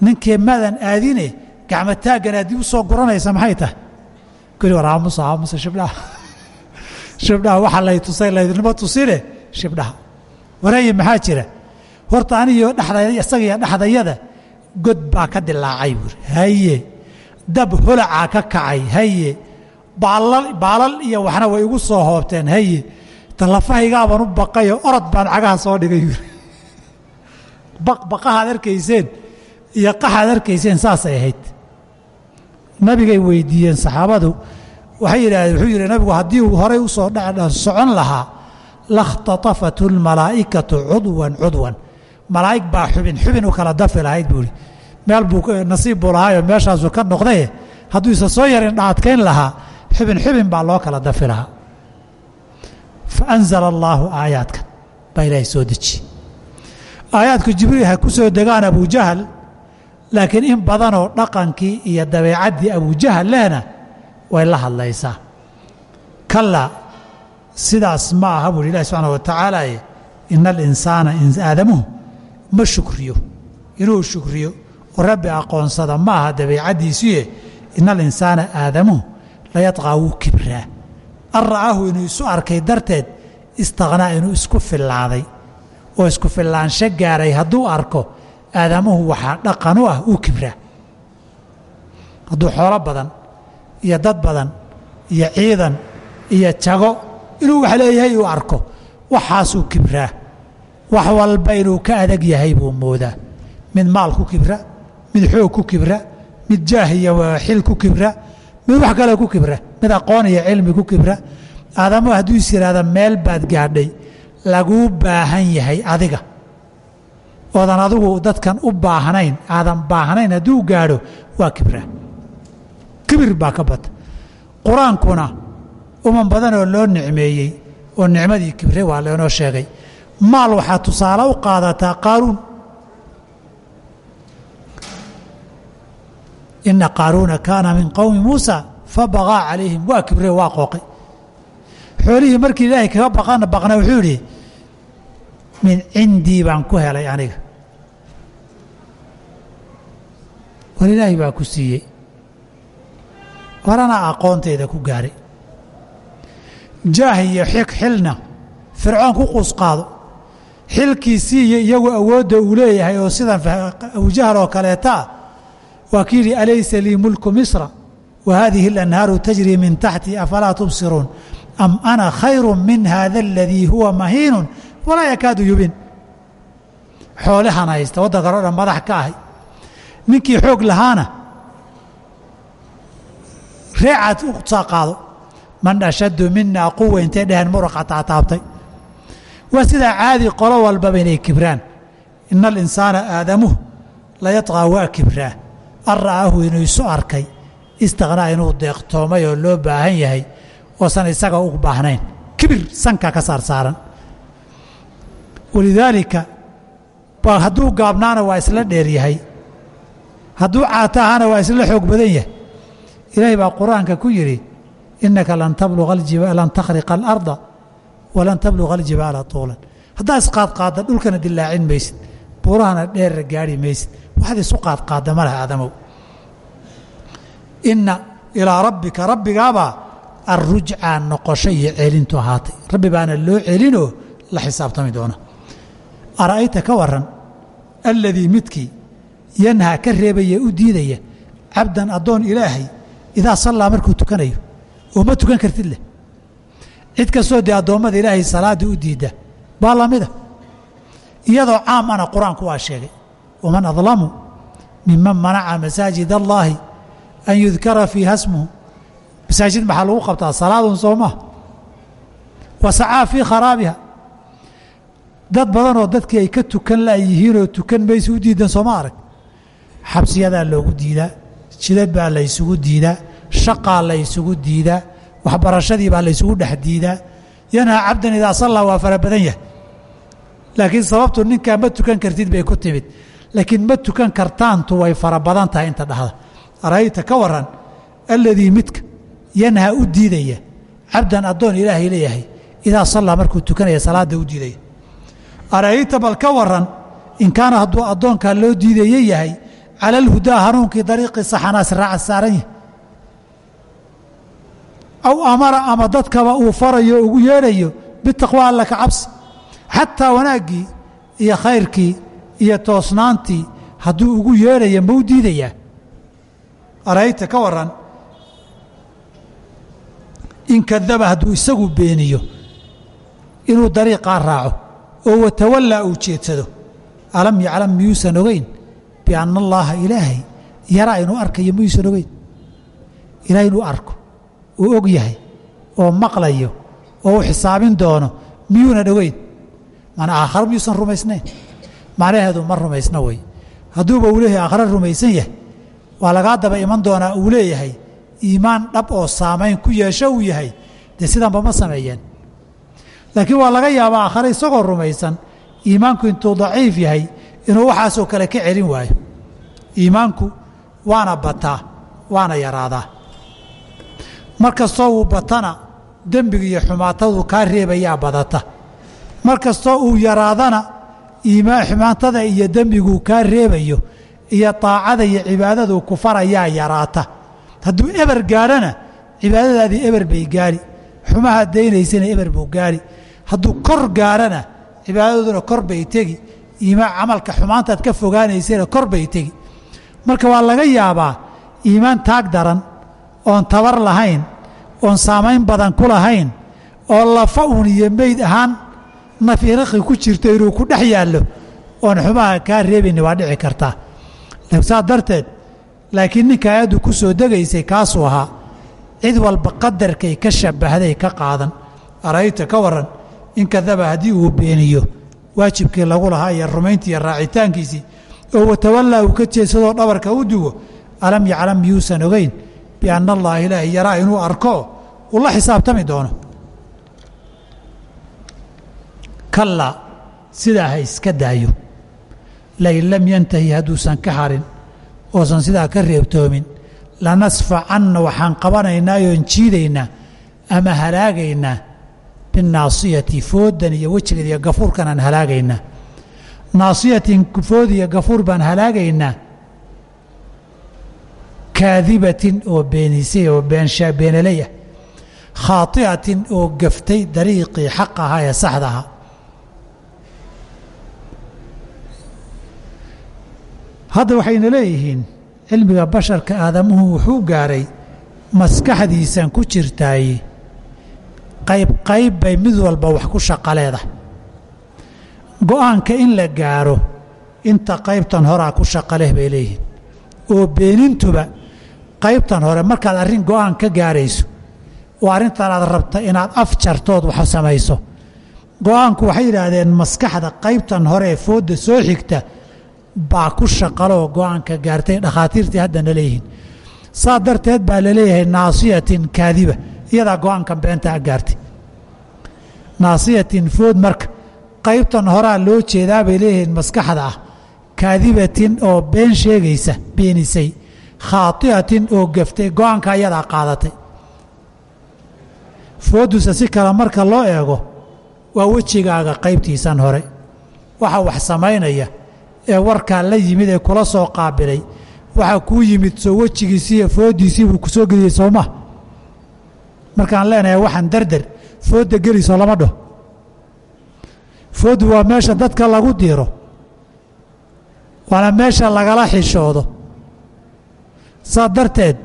ninkee maadan aadine gacmo taaggan aad dib u guranaysa maxay tahay? Kuli war aamusa aamusa shibdhaha. Shibdhaha waxaa lay tusay laydinimo tusine. Shibdhaha. Waraye maxaa jira horta aniyo dhexda isagiyo dhexdayada god baa ka dilaacay buuri haye dab holacaa ka kacay. Haye baalal iyo waxna way igu soo hoobteen. Haye lafahaygaabaan u baqayo orod baan cagaha soo dhigay yuri baqahaad arkayseen iyo qaxaad arkayseen saasay ahayd. Nabigay weydiiyeen saxaabadu. Waxay yidhahdeen wuxuu yidhi nabigu haddii uu horay u soo socon lahaa lakhtatafat اlmalaa'ikatu cudwan cudwan malaa'ig baa xubin xubin u kala dafi lahayd buuhi meel buu nasiib buu lahaayoo meeshaasuu ka noqdaye hadduu isa soo yarin dhaadkayn lahaa xubin xubin baa loo kala dafi lahaa. Faanzala allaahu aayaadkan baa ilaahay soo dejiye aayaadku jibriil ha ku soo degaan abujahal laakiin in badanoo dhaqankii iyo dabeecaddii abujahal lehna way la hadlaysaa. Kallaa sidaas ma aha buuhi ilahi subxaana wa tacaala ina alinsaana aadamuhu ma shukriyo inuu shukriyo oo rabbi aqoonsada ma aha dabeecaddiisuye ina alinsaana aadamuhu layadqaa wuu kibraa. An ra'aahu inuu isu arkay darteed istaqhnaa inuu isku fillaaday. Oo isku fillaansho gaaray hadduu arko aadamuhu waxaa dhaqan u ah uu kibraa. Hadduu xoolo badan iyo dad badan iyo ciidan iyo jago inuu wax leeyahay uu arko waxaasuu kibraa wax walba inuu ka adag yahay buu moodaa. Mid maal ku kibra mid xoog ku kibra mid jaah iyo xil ku kibra mid wax kale ku kibra mid aqoon iyo cilmi ku kibra. Aadamu hadduu is yidhaahda meel baad gaadhay laguu baahan yahay adiga. Oodan adigu dadkan u baahnayn aadan baahnayn hadduu gaadho waa kibraa kibir baa ka bata qur'aankuna uman badan oo loo nicmeeyey oo nicmadii kibre waa leenoo sheegay maal waxaa tusaale u qaadataa qaaruun. Ina qaaruuna kaana min qowmi muusa fabagaa calayhim waa kibre waa qooqay xoolihii markii ilaahay kaga baqana baqna wuxuu yidhi min cindii baan ku helay aniga. War ilaahay baa ku siiyey. Horana aqoontayda ku gaaray. Jaah iyo xilna fircoon ku quusqaado xilkiisii iyo iyagu awoodda uu leeyahay oo sidan abujahal oo kaleetaa waa kii yidhi alaysa lii mulku misra wa haadihi اlanhaaru tajrii min taxtii afalaa tubsiruun? Am ana khayru min hada aladii huwa mahiinu walaa yakaadu yubin. Xoolahan haysta waddankan o dhan madax ka ahay. Ninkii xoog lahaana reecaad u qaado. Man ashaddu minaa quwa intay dheheen muraqa taataabtay waa sidaa caadi qolo walbaba inay kibraan. Ina alinsaana aadamuhu layadqaa waa kibraa. An inuu isu arkay. Istaqhnaa inuu deeqtoomay oo loo baahan yahay. Oosan isaga u baahnayn. Kibir sankaa ka saarsaaran walidaalika hadduu gaabnaana waa isla dheer yahay. Hadduu caato ahaana waa isla xoog badan yahay. Ilaahay baa qur'aanka ku yidhi innaka lan takhriqa alarda walan tabluga aljibaala tuulan. Haddaa isqaadqaadda dhulkana dilaacin maysid. Buurahana dheerra gaari maysid. Waxaad isu qaadqaadda ma leh aadamow. Inna ilaa rabbika rabbigaabaa arrujcaa noqosho iyo celintu ahaatay. Rabbi baana loo celinoo la xisaabtami doona. Ara'ayta ka waran alladii midkii yanhaa ka reebaya u diidaya cabdan addoon ilaahay idaa sallaa markuu tukanayo oo ma tukan kartid leh cid kastoo dee addoommada ilaahay salaadda u diidda baa lamida iyadoo caam ana qur'aanku waa sheegay waman adlamu miman manaca masaajid allaahi an yudkara fiiha smuhu masaajid maxaa lagu qabtaa? Salaadun soo maha fii kharaabiha. Dad badanoo dadkii ay ka tukan layihiinoo tukan maysa u diidan sooma arag. Xabsiyadaa loogu diidaa jidad baa la diidaa shaqaa la ysugu diidaa waxbarashadii baa la ysugu dhex diidaa. Yanhaa cabdan idaa sallaa waa fara badan yahay. Laakiin sababtu ninkaa ma tukan kartid bay ku timid. Laakiin ma tukan kartaantu way fara badan tahay inta dhahda. Arayta ka waran alladii midka yanhaa u diidaya cabdan addoon ilaahay leeyahay idaa sallaa markuu tukanaya salaadda u diidaya. Ara'ayta bal ka waran in kaana hadduu addoonkaa loo diidaye yahay cala hanuunkii dariiqii saxanaas raaca saaran yahay aw amara ama dadkaba uu farayo ugu yeedhayo bitaqwa alla cabsi xataa wanaaggii iyo khayrkii iyo toosnaantii hadduu ugu yeedhayo ma u diidayaa arayta ka waran in kadaba hadduu isagu beeniyo inuu dariiqaa raaco oo watawallaa uu jeedsado alam yaclam miyuusan ogeyn bianna allaaha ilaahay yaraa inuu arkayo miyuusan ogeyn ilahay inuu arko uu og yahay oo maqlayo oo u xisaabin doono miyuunan ogeyn mana aakhare miyuusan rumaysnayn macnaheedu ma rumaysna wey hadduuba uu leeyahay aakhare rumaysan yahay. Waa lagaa daba iman doonaa uu leeyahay iimaan dhab oo saamayn ku yeesho uu yahay. Dee sidanba ma sameeyeen. Laakiin waa laga yaabaa aakhare isagoo rumaysan iimaanku intuu daciif yahay inuu waxaasoo kale ka celin waayo. Iimaanku waana bataa waana yaraadaa mar kastoo uu batana dembiga iyo xumaatadu kaa reebayaa badata. Mar kastoo uu yaraadana xumaantada iyo dembiguu kaa reebayo iyo taacada iyo cibaadaduu ku farayaa yaraata. Hadduu eber gaadhana cibaadadaadii eber bay gaari xumaha daynaysana eber buu gaari. Hadduu kor gaadhana cibaadaduna kor bay tegi iimaan camalka xumaantaad ka fogaanaysana kor bay tegi. Marka waa laga yaabaa iimaan taag daran oon tabar lahayn oon saamayn badan ku lahayn oo lafa uun iyo meyd ahaan nafiiraqi ku jirto inuu ku dhex yaallo oon xumaha kaa reebayni waa dhici kartaa. Saa darteed laakiin ninka aayaddu ku soo degaysay kaasuu ahaa cid walba qadarkay ka shabbahday ka qaadan. Arayta ka waran in kadaba haddii uu beeniyo waajibkii lagu lahaa iyo rumayntii iyo raacitaankiisii oo watawallaa uu ka jeedsadoo dhabarka u dugo alam yaclam miyuusan ogeyn bianna allaha ilaahi yaraa inuu arko uu la xisaabtami doono. Kallaa sidaa ha iska daayo. Lain lam yantahi hadduusan ka harin oosan sidaa ka reebtoomin lanasfacanna waxaan qabanaynaayooon jiidaynaa ama halaagaynaa binnaasiyati fooddan iyo wejigeed iyo gafuurkan aan halaagaynaa. Naasiyatin food iyo gafuur baan halaagaynaa kaadibatin oo beenisay oo beenaley ah khaati'atin oo gaftay dariiqii xaq ahaa ee saxda ahaa. Hadda waxayna leeyihiin cilmiga basharka aadamuhu wuxuu gaaray maskaxdiisan ku jirtaay qayb qayb bay mid walba wax ku shaqo leedahay. Go'aanka in la gaaro inta qaybtan horaa ku shaqo leh bay leeyihiin. Oo beenintuba qaybtan hore markaad arrin go'aan ka gaarayso oo arrintan aad rabta inaad af jartood wax samayso. Go'aanku waxay yidhaahdeen maskaxda qaybtan hore ee foodda soo xigta baa ku shaqaloo go'aanka gaartay dhakhaatiirtii haddana leeyihiin. Saa darteed baa la leeyahay naasiyatin kaadiba iyadaa go'aankan beentaa gaartay. Naasiyatin food marka qaybtan horaa loo jeedaa bay leeyihiin maskaxda ah kaadibatin oo been sheegaysa beenisay khaati'atin oo gaftay go'aanka iyadaa qaadatay. Fooddusa si kale marka loo eego waa wejigaaga qaybtiisan hore. Waxa wax samaynaya ee warkaa la yimid ee kula soo qaabilay waxaa kuu yimid soo wejigiisii iyo fooddiisii buu ku geliyey sooma markaan leenahay waxaan dardar foodda gelisoo lama dhaho fooddu waa meesha dadka lagu diiro waana meesha lagala xishoodo saa darteed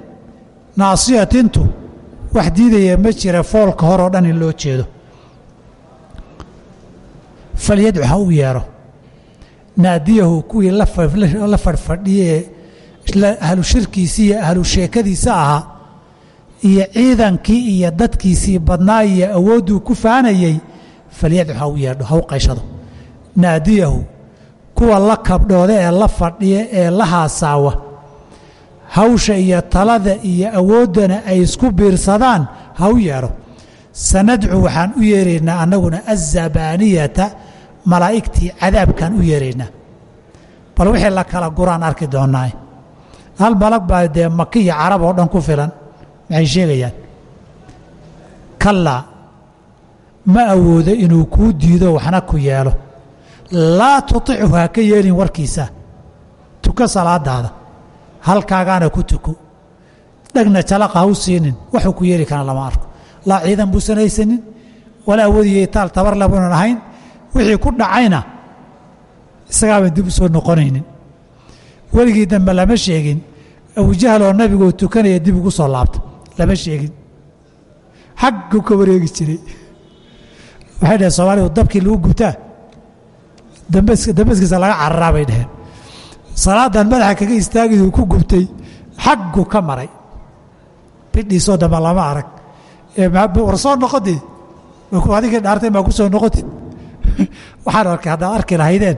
naasiyatintu wax diidaya ma jira foolka hor oo dhan in loo jeedo. Falyadcu ha u yeedho naadiyahu kuwii la fadhfadhiyee ahlu shirkiisii iyo ahlu sheekadiisa ahaa iyo ciidankii iyo dadkiisii badnaa iyo awoodduu ku faanayey falyadcu ha u yeedho ha u qayshado naadiyahu kuwa la kabdhooda ee la fadhiya ee la haasaawa hawsha iyo talada iyo awooddana ay isku biirsadaan ha u yeedho sanadcu waxaan u yeeraynaa annaguna azabaaniyata malaa'igtii cadaabkaan u yeeraynaa. Bal wixii la kala guraan arki doonnaa hal malag baa dee maki iyo carab oo dhan ku filan maxay sheegayaan? Kallaa ma awoodo inuu kuu diido waxna ku yeelo. Laa tutichu ha ka yeelin warkiisa. Tuko salaadaada halkaagaana ku tuko. Dhegna jalaqa ha u siinin waxuu ku yeeli kana lama arko. Laa ciidan buusan haysanin walaa awoodiyo taal tabar labunan ahayn wixii ku dhacayna isagaaban dib u soo noqonaynin. Weligii dambe lama sheegin abujahal oo nabigoo tukanaya dib ugu soo laabta. Lama sheegin. Xaggu ka wareegi jiray. Waxay dhaheen soomaalidu dabkii lagu gubtaa? Dambaskiisa laga cararaa bay dhaheen salaadan madaxa kaga istaagayuu ku gubtay xaggu ka maray. Bidhiisoo dambe lama arag. War soo noqotid? Adigii dhaartay maa ku soo noqotid? Waxaan arkay haddaad arki lahaydeen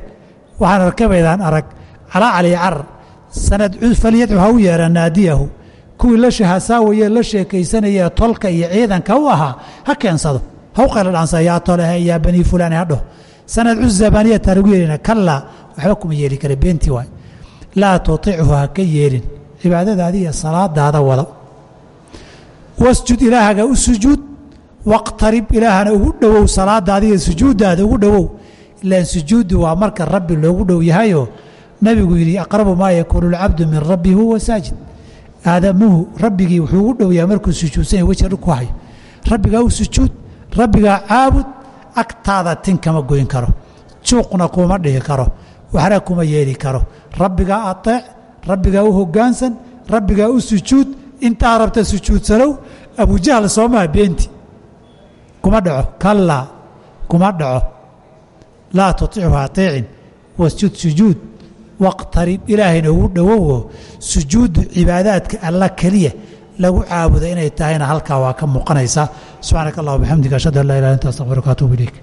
waxaan arkabaydaan arag. Calaa cali carar sanad falyadcu ha u yeera naadiyahu. Kuwii la shahasaawaye la sheekaysanayee tolka iyo ciidanka u ahaa ha keensado. Ha u qayla dhaansa yaa tolehe yaa banii fulaani ha dhaho sanadcu zabaniyata lagu yeelina kallaa waxba kuma yeeli kara beentii waay laa tutichu ha ka yeelin. Cibaadadaadi iyo salaadaada wada. Wasjud ilaahaga u sujuud waqtarib ilaahana ugu dhowow salaadaada sujuuddaada ugu dhowow. Ilaan sujuuddu waa marka rabbi loogu dhow yahayoo nabigu yidhi aqrabu maa yakuunu lcabdu min rabbi huwa saajid. Aadamuhu rabbigii wuxuu ugu dhow yahay markuu sujuudsan yahy wejiga dhug ku hayo. Rabbigaa u sujuud rabbigaa caabud agtaada tin kama goyn karo. Juuqna kuma dhihi karo waxna kuma yeeli karo. Rabbigaa ateec rabbigaa u hoggaansan rabbigaa u sujuud intaa rabta sujuudsanow abujahl soomaa beenti kuma dhaco. Kallaa kuma dhaco. Laa tutichu ateecin wasjud sujuud. Waqtarib ilaahayna ugu dhowowo sujuuddu cibaadaadka alla keliya lagu caabuda inay tahayna halkaa waa ka muuqanaysaa subxaanaka allah bxamdika ashhadu an laa ilah anta astaqfiruka atuub ilayk